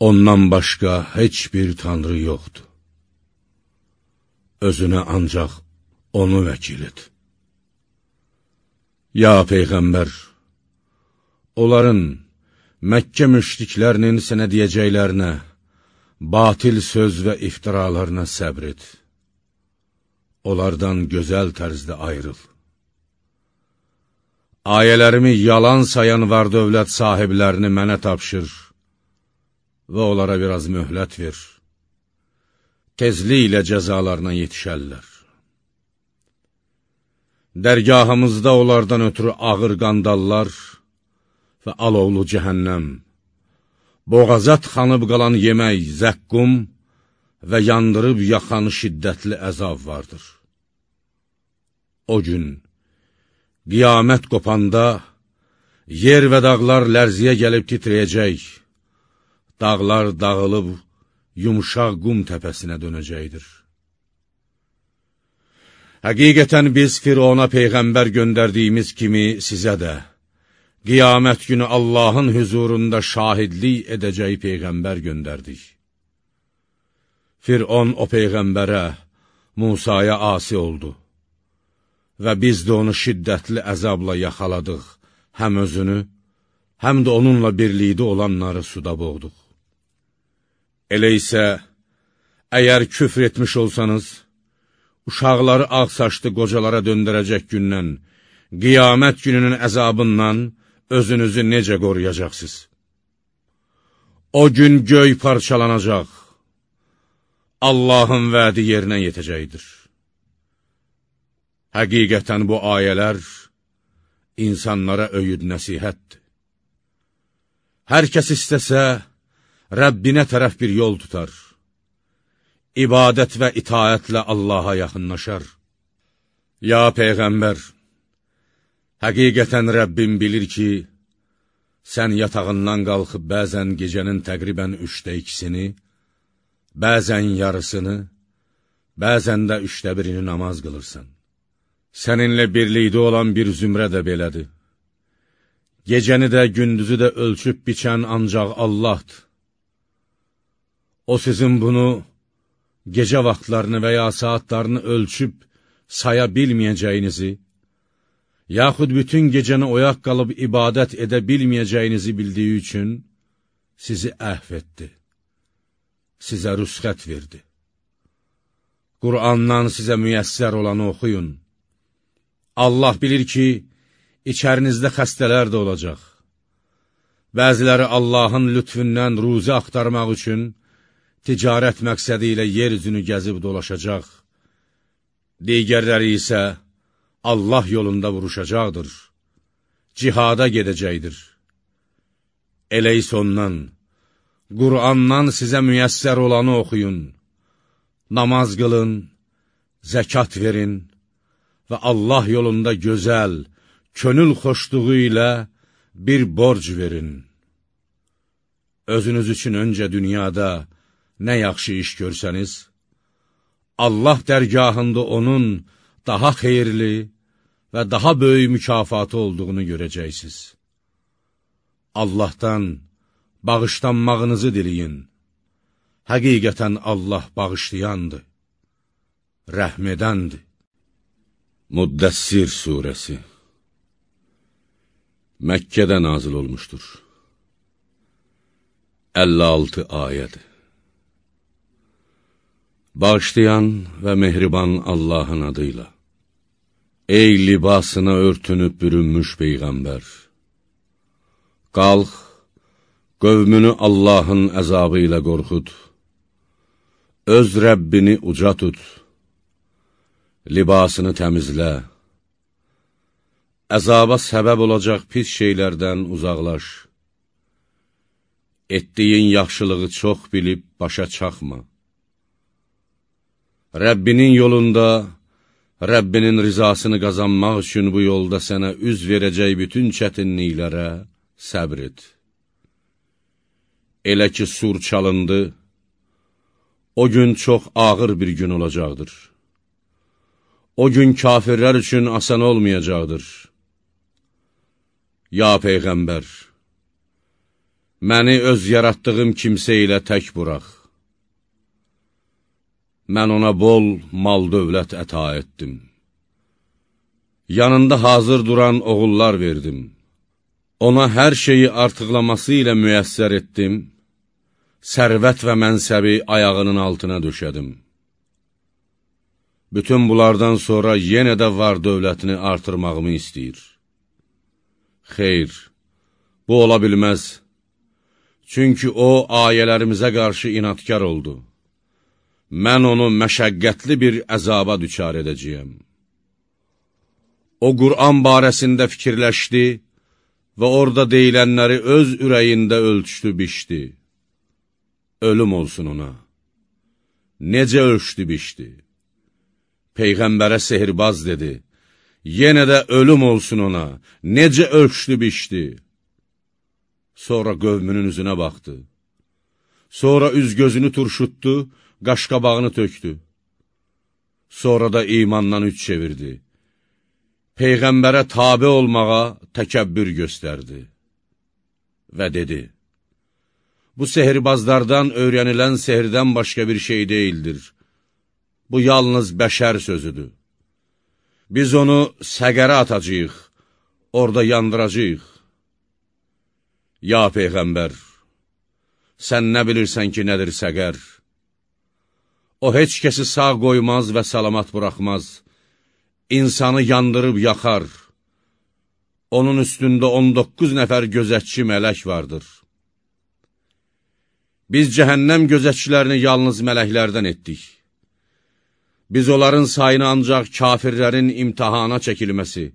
Ondan başqa heç bir tanrı yoxdur. Özünə ancaq onu vəkil et. Ya Peyğəmbər, onların, Məkkə müşriklərinin sənə deyəcəklərinə, batil söz və iftiralarına səbr et. Onlardan gözəl tərzdə ayrıl. Ayələrimi yalan sayan var dövlət sahiblərini mənə tapşır və onlara biraz möhlət ver. Tezliklə cəzalarına yetişərlər. Dərgahımızda onlardan ötürü ağır qandallar və alovlu cəhənnəm, boğazat xanıb qalan yemək, zəqqum və yandırıb yaxan şiddətli əzab vardır. O gün, Qiyamət qopanda, yer və dağlar lərziyə gəlib titrəyəcək, dağlar dağılıb, yumuşaq qum təpəsinə dönəcəkdir. Həqiqətən biz Firona Peyğəmbər göndərdiyimiz kimi sizə də, qiyamət günü Allahın hüzurunda şahidlik edəcək Peyğəmbər göndərdik. Firon o Peyğəmbərə, Musaya asi oldu və biz də onu şiddətli əzabla yaxaladıq, həm özünü, həm də onunla birlikdə olanları suda boğduq. Elə isə, əgər küfr etmiş olsanız, uşaqları ağ saçlı qocalara döndərəcək gündən, qiyamət gününün əzabından özünüzü necə qoruyacaqsınız? O gün göy parçalanacaq, Allahın vədi yerinə yetəcəkdir. Həqiqətən bu ayələr insanlara öyüd nəsihətdir. Hər kəs istəsə, Rəbbinə tərəf bir yol tutar. İbadət və itaətlə Allaha yaxınlaşar. Ya Peyğəmbər, həqiqətən Rəbbim bilir ki, sən yatağından qalxıb bəzən gecənin təqribən üçdə ikisini, bəzən yarısını, bəzən də üçdə birini namaz qılırsan. Səninlə birlikdə olan bir zümrə də belədir. Gecəni də, gündüzü də ölçüb biçən ancaq Allahdır. O sizin bunu gecə vaxtlarını və ya saatlarını ölçüb saya bilməyəcəyinizi, yaxud bütün gecəni oyaq qalıb ibadət edə bilməyəcəyinizi bildiyi üçün sizi əhv etdi, sizə rüsxət verdi. Qur'andan sizə müyəssər olanı oxuyun. Allah bilir ki, içərinizdə xəstələr də olacaq. Bəziləri Allahın lütfündən ruzi axtarmaq üçün ticarət məqsədi ilə yer üzünü gəzib dolaşacaq. Digərləri isə Allah yolunda vuruşacaqdır, cihada gedəcəkdir. Elə isə ondan, Qur'andan sizə müyəssər olanı oxuyun, namaz qılın, zəkat verin, və Allah yolunda gözəl, könül xoşluğu ilə bir borc verin. Özünüz üçün öncə dünyada nə yaxşı iş görsəniz, Allah dərgahında onun daha xeyirli və daha böyük mükafatı olduğunu görəcəksiniz. Allahdan bağışlanmağınızı diləyin. Həqiqətən Allah bağışlayandır, rəhmədəndir. Muddəssir surəsi Məkkədə nazil olmuşdur. 56 ayəd Bağışlayan və mehriban Allahın adıyla Ey libasına örtünüb bürünmüş Peyğəmbər! Qalx, qövmünü Allahın əzabı ilə qorxud, öz Rəbbini uca tut, libasını təmizlə, əzaba səbəb olacaq pis şeylərdən uzaqlaş. etdiyin yaxşılığı çox bilib başa çaxma. Rəbbinin yolunda, Rəbbinin rizasını qazanmaq üçün bu yolda sənə üz verəcək bütün çətinliklərə səbr et. Elə ki, sur çalındı, o gün çox ağır bir gün olacaqdır. O gün kafirlər üçün asan olmayacaqdır. Ya Peyğəmbər, məni öz yaratdığım kimsə ilə tək buraq. Mən ona bol mal dövlət əta etdim. Yanında hazır duran oğullar verdim. Ona hər şeyi artıqlaması ilə müyəssər etdim, sərvət və mənsəbi ayağının altına döşədim. Bütün bunlardan sonra yenə də var dövlətini artırmağımı istəyir. Xeyr, bu ola bilməz. Çünki o, ayələrimizə qarşı inadkar oldu. Mən onu məşəqqətli bir əzaba düçar edəcəyəm. O, Qur'an barəsində fikirləşdi və orada deyilənləri öz ürəyində ölçdü, biçdi. Ölüm olsun ona. Necə ölçdü, biçdi? Peyğəmbərə sehirbaz dedi, yenə də ölüm olsun ona, necə ölçdü, biçdi? Sonra qövmünün üzünə baxdı. Sonra üz gözünü turşutdu, qaşqabağını tökdü. Sonra da imandan üç çevirdi. Peyğəmbərə tabi olmağa təkəbbür göstərdi və dedi, Bu sehirbazlardan öyrənilən sehirdən başqa bir şey deyildir. Bu yalnız bəşər sözüdür. Biz onu səqərə atacaq, orada yandıracaq. Ya Peyğəmbər, sən nə bilirsən ki, nədir səqər? O, heç kəsi sağ qoymaz və salamat buraxmaz. İnsanı yandırıb yaxar. Onun üstündə 19 nəfər gözətçi mələk vardır. Biz cəhənnəm gözətçilərini yalnız mələklərdən etdik. Biz onların sayını ancaq kafirlərin imtihana çəkilməsi,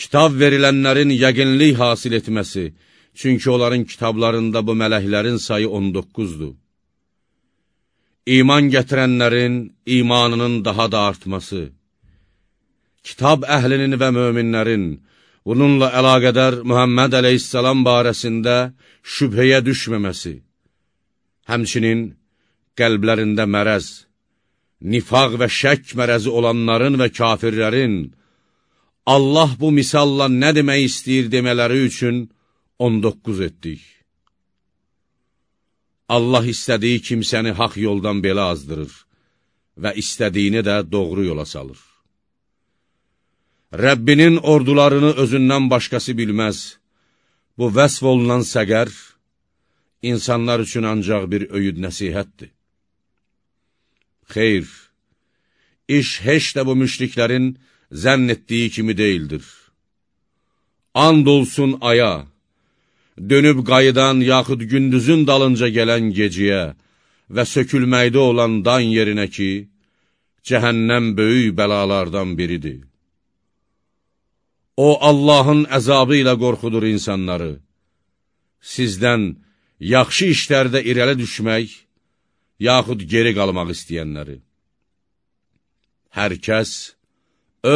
kitab verilənlərin yəqinlik hasil etməsi, çünki onların kitablarında bu mələklərin sayı 19-dur. İman gətirənlərin imanının daha da artması, kitab əhlinin və möminlərin, bununla əlaqədər Mühəmməd əleyhissalam barəsində şübhəyə düşməməsi, həmçinin qəlblərində mərəz, nifaq və şək mərəzi olanların və kafirlərin Allah bu misalla nə demək istəyir demələri üçün 19 etdik. Allah istədiyi kimsəni haq yoldan belə azdırır və istədiyini də doğru yola salır. Rəbbinin ordularını özündən başqası bilməz. Bu vəsf olunan səqər, insanlar üçün ancaq bir öyüd nəsihətdir. Xeyr, iş heç də bu müşriklərin zənn etdiyi kimi deyildir. And olsun aya, dönüb qayıdan yaxud gündüzün dalınca gələn geciyə və sökülməkdə olan dan yerinə ki, cəhənnəm böyük bəlalardan biridir. O, Allahın əzabı ilə qorxudur insanları. Sizdən yaxşı işlərdə irəli düşmək, yaxud geri qalmaq istəyənləri. Hər kəs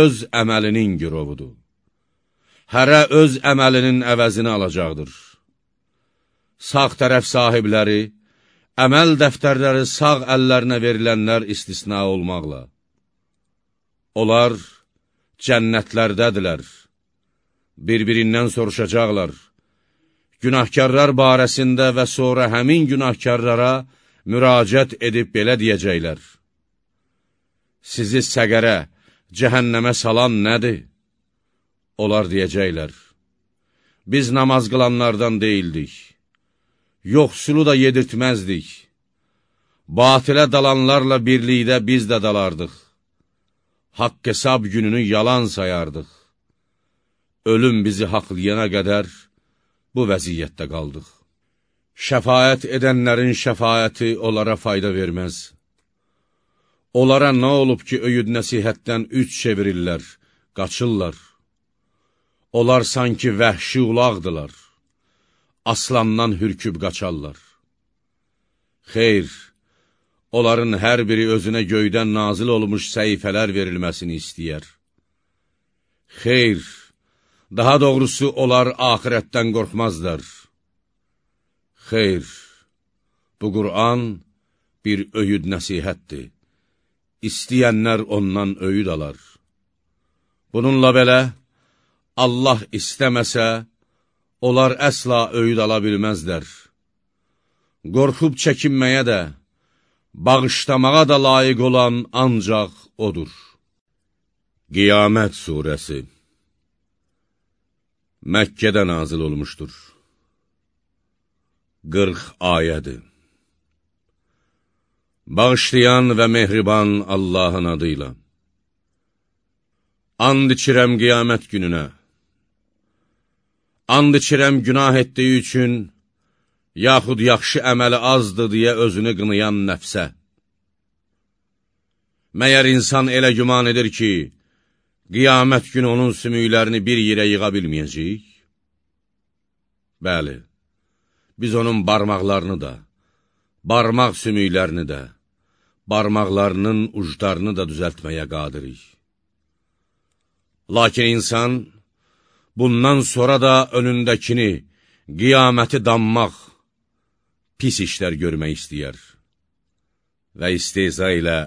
öz əməlinin girovudur. Hərə öz əməlinin əvəzini alacaqdır. Sağ tərəf sahibləri, əməl dəftərləri sağ əllərinə verilənlər istisna olmaqla. Onlar cənnətlərdədirlər, bir-birindən soruşacaqlar günahkarlar barəsində və sonra həmin günahkarlara müraciət edib belə deyəcəklər. Sizi səqərə, cəhənnəmə salan nədir? Onlar deyəcəklər. Biz namaz qılanlardan deyildik. Yoxsulu da yedirtməzdik. Batilə dalanlarla birlikdə biz də dalardıq. Haqq hesab gününü yalan sayardıq. Ölüm bizi haqlayana qədər, bu vəziyyətdə qaldıq. Şəfayət edənlərin şəfayəti onlara fayda verməz. Onlara nə olub ki, öyüd nəsihətdən üç çevirirlər, qaçırlar. Onlar sanki vəhşi ulaqdılar. Aslandan hürküb qaçarlar. Xeyr, onların hər biri özünə göydən nazil olmuş səhifələr verilməsini istəyər. Xeyr, daha doğrusu onlar ahirətdən qorxmazlar. Xeyr, bu Qur'an bir öyüd nəsihətdir. İstəyənlər ondan öyüd alar. Bununla belə, Allah istəməsə, onlar əsla öyüd ala bilməzlər. Qorxub çəkinməyə də, bağışlamağa da layiq olan ancaq O'dur. Qiyamət Suresi Məkkədə nazil olmuşdur. 40 ayədir. Bağışlayan və mehriban Allahın adıyla. And içirəm qiyamət gününə. And içirəm günah etdiyi üçün, yaxud yaxşı əməli azdır deyə özünü qınayan nəfsə. Məyər insan elə güman edir ki, qiyamət günü onun sümüklərini bir yerə yığa bilməyəcək? Bəli, biz onun barmaqlarını da, barmaq sümüklərini də, barmaqlarının uclarını da düzəltməyə qadirik. Lakin insan, bundan sonra da önündəkini, qiyaməti dammaq, pis işlər görmək istəyər və isteza ilə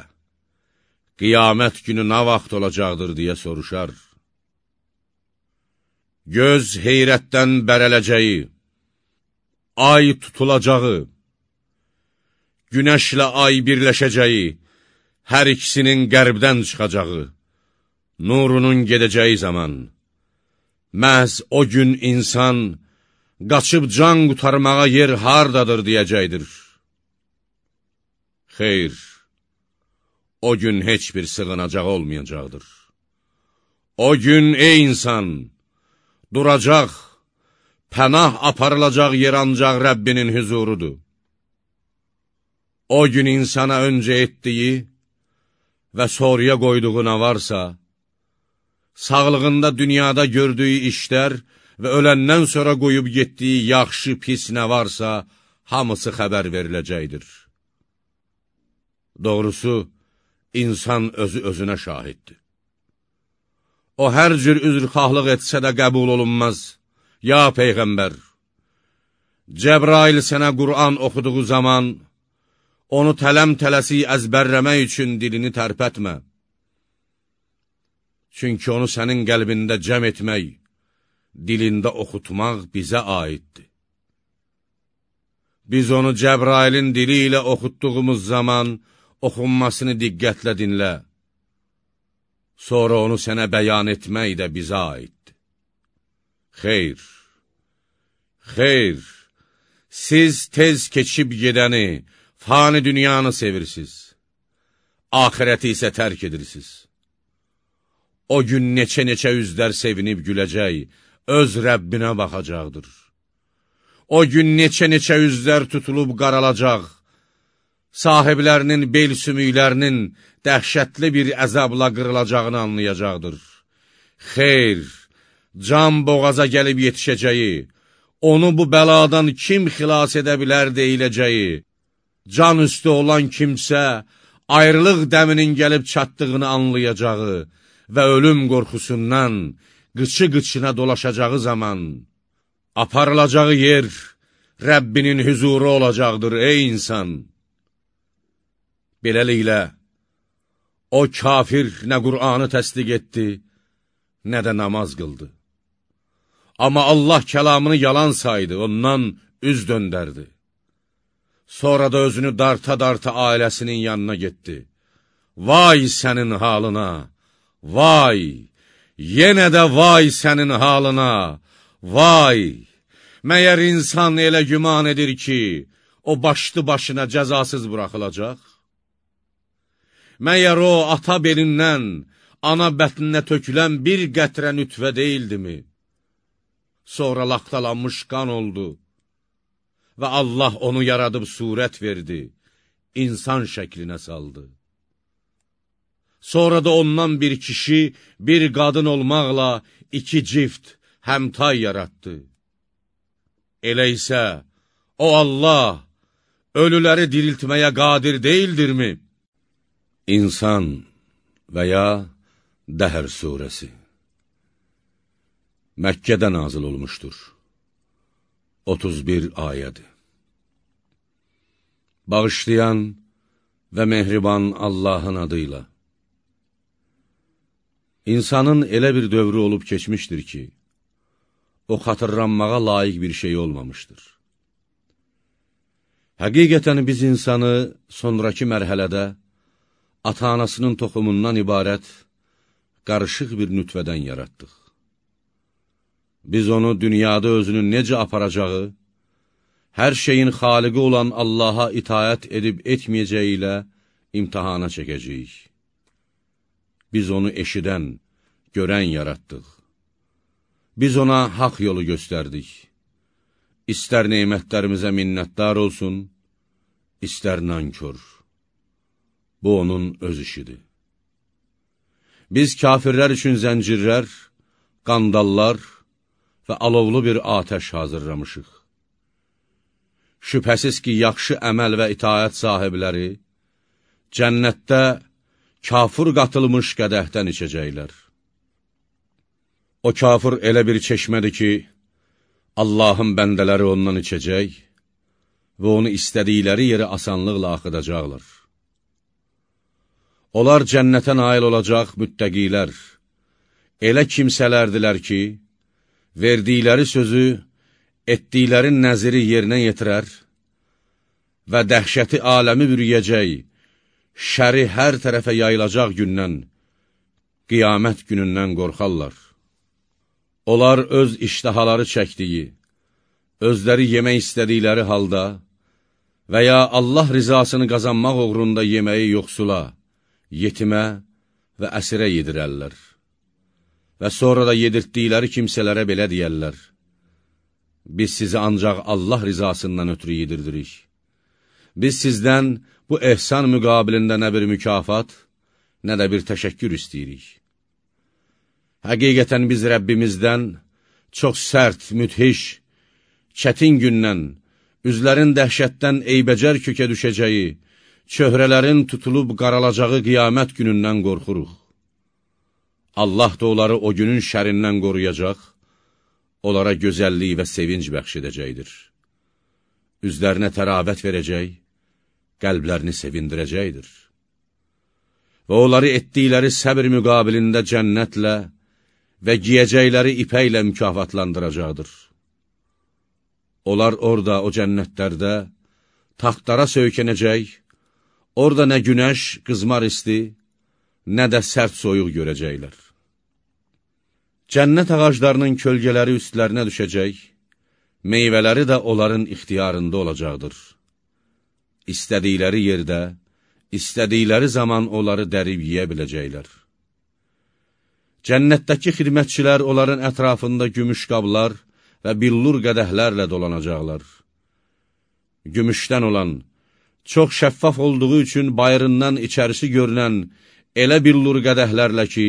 qiyamət günü nə vaxt olacaqdır deyə soruşar. Göz heyrətdən bərələcəyi, ay tutulacağı, günəşlə ay birləşəcəyi, hər ikisinin qərbdən çıxacağı, nurunun gedəcəyi zaman, məhz o gün insan qaçıb can qutarmağa yer hardadır deyəcəkdir. Xeyr, o gün heç bir sığınacaq olmayacaqdır. O gün, ey insan, duracaq, pənah aparılacaq yer ancaq Rəbbinin hüzurudur. O gün insana öncə etdiyi və soruya qoyduğu nə varsa, sağlığında dünyada gördüyü işlər və öləndən sonra qoyub getdiyi yaxşı, pis nə varsa, hamısı xəbər veriləcəkdir. Doğrusu, insan özü özünə şahiddir. O, hər cür üzrxahlıq etsə də qəbul olunmaz. Ya Peyğəmbər, Cəbrail sənə Qur'an oxuduğu zaman, onu tələm-tələsi əzbərləmək üçün dilini tərpətmə. Çünki onu sənin qəlbində cəm etmək, dilində oxutmaq bizə aiddir. Biz onu Cəbrailin dili ilə oxutduğumuz zaman oxunmasını diqqətlə dinlə. Sonra onu sənə bəyan etmək də bizə aiddir. Xeyr, xeyr, siz tez keçib gedəni, fani dünyanı sevirsiniz, ahirəti isə tərk edirsiniz. O gün neçə-neçə üzlər sevinib güləcək, öz Rəbbinə baxacaqdır. O gün neçə-neçə üzlər tutulub qaralacaq, sahiblərinin bel sümüklərinin dəhşətli bir əzabla qırılacağını anlayacaqdır. Xeyr, can boğaza gəlib yetişəcəyi, onu bu bəladan kim xilas edə bilər deyiləcəyi, can üstü olan kimsə, ayrılıq dəminin gəlib çatdığını anlayacağı, və ölüm qorxusundan qıçı-qıçına dolaşacağı zaman, aparılacağı yer Rəbbinin hüzuru olacaqdır, ey insan! Beləliklə, o kafir nə Qur'anı təsdiq etdi, nə də namaz qıldı. Amma Allah kəlamını yalan saydı, ondan üz döndərdi. Sonra da özünü darta-darta ailəsinin yanına getdi. Vay sənin halına! Vay, yenə də vay sənin halına, vay! Məyər insan elə güman edir ki, o başlı başına cəzasız buraxılacaq? Məyər o ata belindən, ana bətninə tökülən bir qətrə nütvə deyildimi? Sonra laqtalanmış qan oldu və Allah onu yaradıb surət verdi, insan şəklinə saldı. Sonra da ondan bir kişi, bir qadın olmaqla iki cift həmtay yaratdı. Elə isə o Allah ölüləri diriltməyə qadir deyildirmi? İnsan və ya Dəhr surəsi Məkkədə nazil olmuşdur. 31 ayədir. Bağışlayan və mehriban Allahın adıyla. İnsanın elə bir dövrü olub keçmişdir ki, o xatırlanmağa layiq bir şey olmamışdır. Həqiqətən biz insanı sonraki mərhələdə ata-anasının toxumundan ibarət qarışıq bir nütvədən yaratdıq. Biz onu dünyada özünü necə aparacağı, hər şeyin xaliqi olan Allaha itayət edib etməyəcəyi ilə imtihana çəkəcəyik. Biz onu eşidən, görən yaratdıq. Biz ona haq yolu göstərdik. İstər neymətlərimizə minnətdar olsun, istər nankör. Bu, onun öz işidir. Biz kafirlər üçün zəncirlər, qandallar və alovlu bir atəş hazırlamışıq. Şübhəsiz ki, yaxşı əməl və itaət sahibləri cənnətdə kafur qatılmış qədəhdən içəcəklər. O kafir elə bir çeşmədir ki, Allahın bəndələri ondan içəcək və onu istədikləri yeri asanlıqla axıdacaqlar. Onlar cənnətə nail olacaq müttəqilər, elə kimsələrdilər ki, verdikləri sözü, etdikləri nəziri yerinə yetirər və dəhşəti aləmi bürüyəcək, şəri hər tərəfə yayılacaq gündən, qiyamət günündən qorxarlar. Onlar öz iştahaları çəkdiyi, özləri yemək istədikləri halda və ya Allah rizasını qazanmaq uğrunda yeməyi yoxsula, yetimə və əsirə yedirərlər. Və sonra da yedirtdikləri kimsələrə belə deyərlər, biz sizi ancaq Allah rizasından ötürü yedirdirik. Biz sizdən bu ehsan müqabilində nə bir mükafat, nə də bir təşəkkür istəyirik. Həqiqətən biz Rəbbimizdən çox sərt, müthiş, çətin gündən, üzlərin dəhşətdən eybəcər kökə düşəcəyi, çöhrələrin tutulub qaralacağı qiyamət günündən qorxuruq. Allah da onları o günün şərindən qoruyacaq, onlara gözəllik və sevinc bəxş edəcəkdir. Üzlərinə təravət verəcək, qəlblərini sevindirəcəkdir. Və onları etdikləri səbr müqabilində cənnətlə və giyəcəkləri ipəklə mükafatlandıracaqdır. Onlar orada, o cənnətlərdə, taxtlara söykənəcək, orada nə günəş, qızmar isti, nə də sərt soyuq görəcəklər. Cənnət ağaclarının kölgələri üstlərinə düşəcək, meyvələri də onların ixtiyarında olacaqdır. İstədikləri yerdə, istədikləri zaman onları dərib yiyə biləcəklər. Cənnətdəki xidmətçilər onların ətrafında gümüş qablar və billur qədəhlərlə dolanacaqlar. Gümüşdən olan, çox şəffaf olduğu üçün bayırından içərisi görünən elə billur qədəhlərlə ki,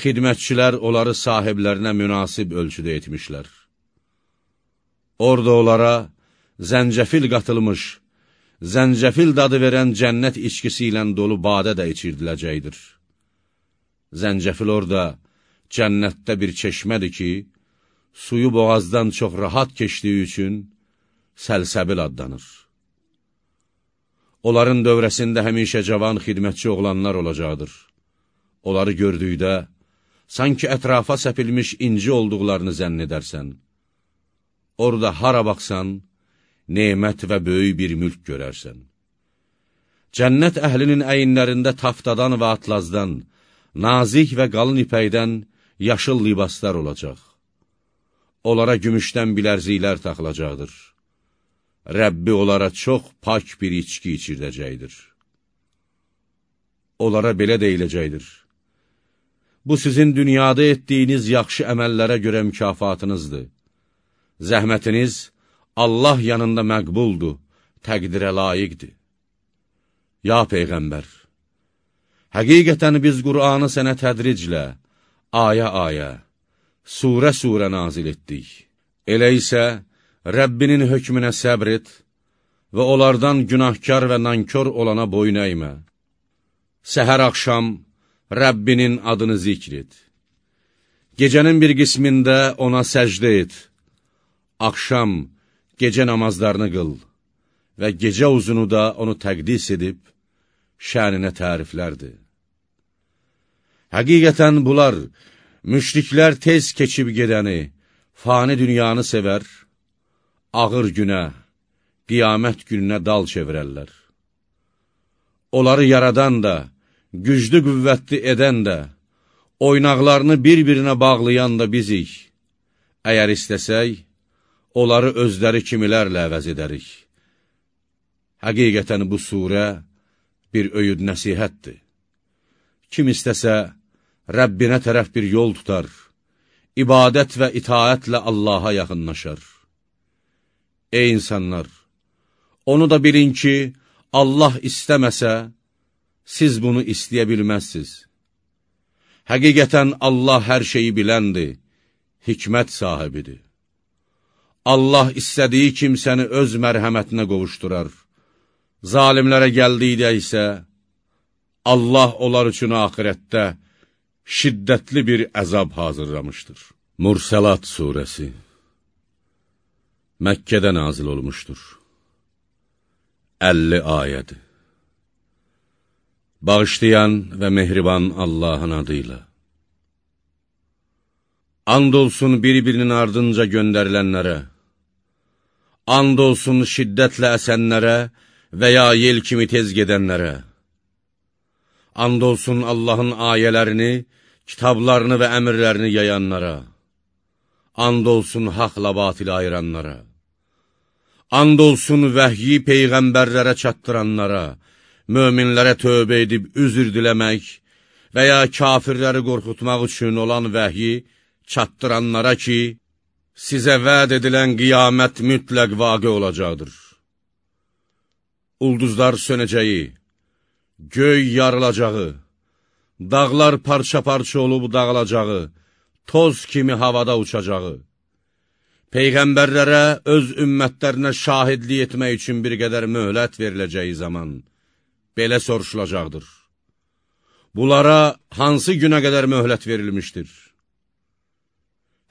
xidmətçilər onları sahiblərinə münasib ölçüdə etmişlər. Orada onlara zəncəfil qatılmış, zəncəfil dadı verən cənnət içkisi ilə dolu badə də içirdiləcəkdir. Zəncəfil orada cənnətdə bir çeşmədir ki, suyu boğazdan çox rahat keçdiyi üçün səlsəbil adlanır. Onların dövrəsində həmişə cavan xidmətçi oğlanlar olacaqdır. Onları gördükdə, sanki ətrafa səpilmiş inci olduqlarını zənn edərsən. Orada hara baxsan, nemət və böyük bir mülk görərsən. Cənnət əhlinin əyinlərində taftadan və atlazdan, nazik və qalın ipəkdən yaşıl libaslar olacaq. Onlara gümüşdən bilərziklər taxılacaqdır. Rəbbi onlara çox pak bir içki içirdəcəkdir. Onlara belə deyiləcəkdir. Bu sizin dünyada etdiyiniz yaxşı əməllərə görə mükafatınızdır. Zəhmətiniz Allah yanında məqbuldur, təqdirə layiqdir. Ya Peyğəmbər, həqiqətən biz Qur'anı sənə tədriclə, ayə-ayə, surə-surə nazil etdik. Elə isə Rəbbinin hökmünə səbr et və onlardan günahkar və nankör olana boyun əymə. Səhər axşam Rəbbinin adını zikr et. Gecənin bir qismində ona səcdə et. Axşam, gecə namazlarını qıl və gecə uzunu da onu təqdis edib, şəninə təriflərdir. Həqiqətən bunlar, müşriklər tez keçib gedəni, fani dünyanı sevər, ağır günə, qiyamət gününə dal çevirərlər. Onları yaradan da, güclü qüvvətli edən də, oynaqlarını bir-birinə bağlayan da bizik. Əgər istəsək, onları özləri kimilərlə əvəz edərik. Həqiqətən bu surə bir öyüd nəsihətdir. Kim istəsə, Rəbbinə tərəf bir yol tutar, ibadət və itaətlə Allaha yaxınlaşar. Ey insanlar! Onu da bilin ki, Allah istəməsə, siz bunu istəyə bilməzsiz. Həqiqətən Allah hər şeyi biləndir, hikmət sahibidir. Allah istədiyi kimsəni öz mərhəmətinə qovuşdurar. Zalimlərə gəldikdə isə, Allah onlar üçün axirətdə şiddətli bir əzab hazırlamışdır. Mursəlat Suresi Məkkədə nazil olmuşdur. 50 ayədir. Bağışlayan və mehriban Allahın adıyla. And olsun bir-birinin ardınca göndərilənlərə, and olsun şiddətlə əsənlərə və ya yel kimi tez gedənlərə, and olsun Allahın ayələrini, kitablarını və əmirlərini yayanlara, and olsun haqla batili ayıranlara, and olsun vəhyi peyğəmbərlərə çatdıranlara, möminlərə tövbə edib üzr diləmək və ya kafirləri qorxutmaq üçün olan vəhyi çatdıranlara ki, sizə vəd edilən qiyamət mütləq vaqe olacaqdır. Ulduzlar sönəcəyi, göy yarılacağı, dağlar parça-parça olub dağılacağı, toz kimi havada uçacağı, Peyğəmbərlərə öz ümmətlərinə şahidlik etmək üçün bir qədər möhlət veriləcəyi zaman, belə soruşulacaqdır. Bunlara hansı günə qədər möhlət verilmişdir?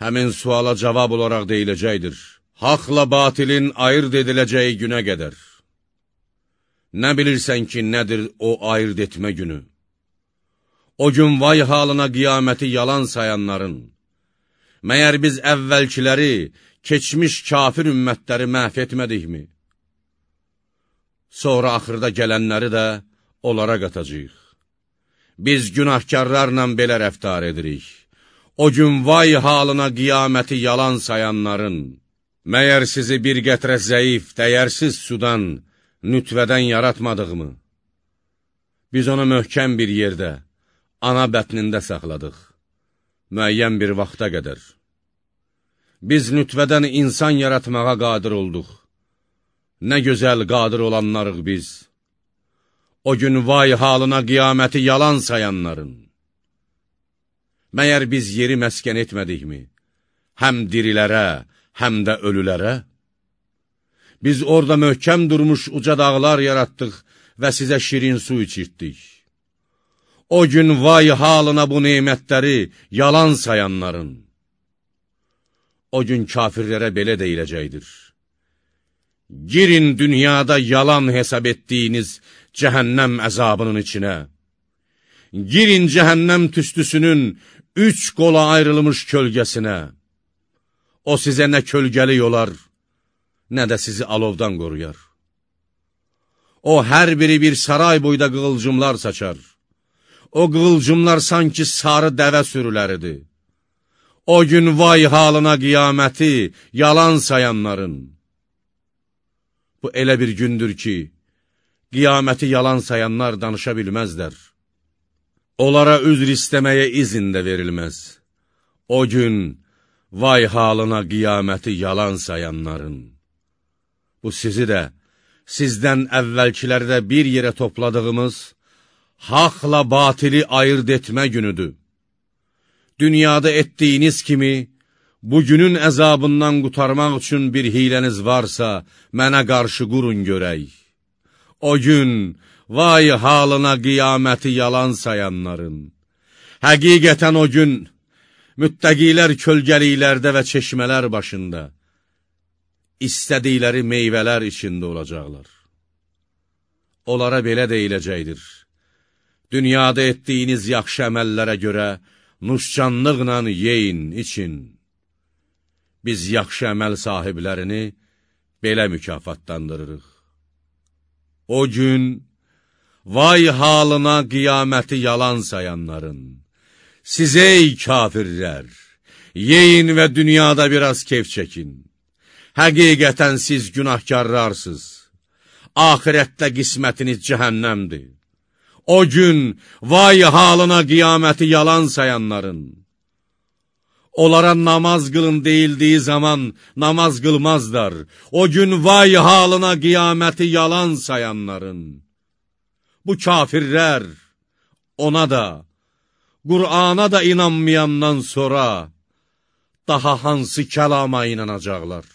Həmin suala cavab olaraq deyiləcəkdir. Haqla batilin ayırt ediləcəyi günə qədər. Nə bilirsən ki, nədir o ayırt etmə günü? O gün vay halına qiyaməti yalan sayanların, məyər biz əvvəlkiləri, keçmiş kafir ümmətləri məhv etmədikmi? sonra axırda gələnləri də onlara qatacaq. Biz günahkarlarla belə rəftar edirik. O gün vay halına qiyaməti yalan sayanların, məyər sizi bir qətrə zəif, dəyərsiz sudan, nütvədən yaratmadığımı? Biz onu möhkəm bir yerdə, ana bətnində saxladıq, müəyyən bir vaxta qədər. Biz nütvədən insan yaratmağa qadir olduq Nə gözəl qadir olanlarıq biz. O gün vay halına qiyaməti yalan sayanların. Məyər biz yeri məskən etmədikmi? Həm dirilərə, həm də ölülərə? Biz orada möhkəm durmuş uca dağlar yaratdıq və sizə şirin su içirtdik. O gün vay halına bu neymətləri yalan sayanların. O gün kafirlərə belə deyiləcəkdir. Girin dünyada yalan hesab etdiyiniz cəhənnəm əzabının içinə. Girin cəhənnəm tüstüsünün üç qola ayrılmış kölgəsinə. O sizə nə kölgəli yolar, nə də sizi alovdan qoruyar. O, hər biri bir saray boyda qığılcımlar saçar. O qığılcımlar sanki sarı dəvə sürüləridir. O gün vay halına qiyaməti yalan sayanların. Bu elə bir gündür ki, qiyaməti yalan sayanlar danışa bilməzlər. Onlara üzr istəməyə izin də verilməz. O gün, vay halına qiyaməti yalan sayanların. Bu sizi də, sizdən əvvəlkilərdə bir yerə topladığımız, haqla batili ayırt etmə günüdür. Dünyada etdiyiniz kimi, Bugünün əzabından qutarmaq üçün bir hiləniz varsa, mənə qarşı qurun görək. O gün, vay halına qiyaməti yalan sayanların. Həqiqətən o gün, müttəqilər kölgəliklərdə və çeşmələr başında, istədikləri meyvələr içində olacaqlar. Onlara belə deyiləcəkdir. Dünyada etdiyiniz yaxşı əməllərə görə nuşcanlıqla yeyin, için. Biz yaxşı əməl sahiblərini belə mükafatlandırırıq. O gün, vay halına qiyaməti yalan sayanların, siz ey kafirlər, yeyin və dünyada biraz keyf çəkin. Həqiqətən siz günahkarlarsınız, ahirətdə qismətiniz cəhənnəmdir. O gün, vay halına qiyaməti yalan sayanların, Onlara namaz qılın deyildiyi zaman namaz qılmazlar. O gün vay halına qiyaməti yalan sayanların. Bu kafirlər ona da, Qur'ana da inanmayandan sonra daha hansı kəlama inanacaqlar?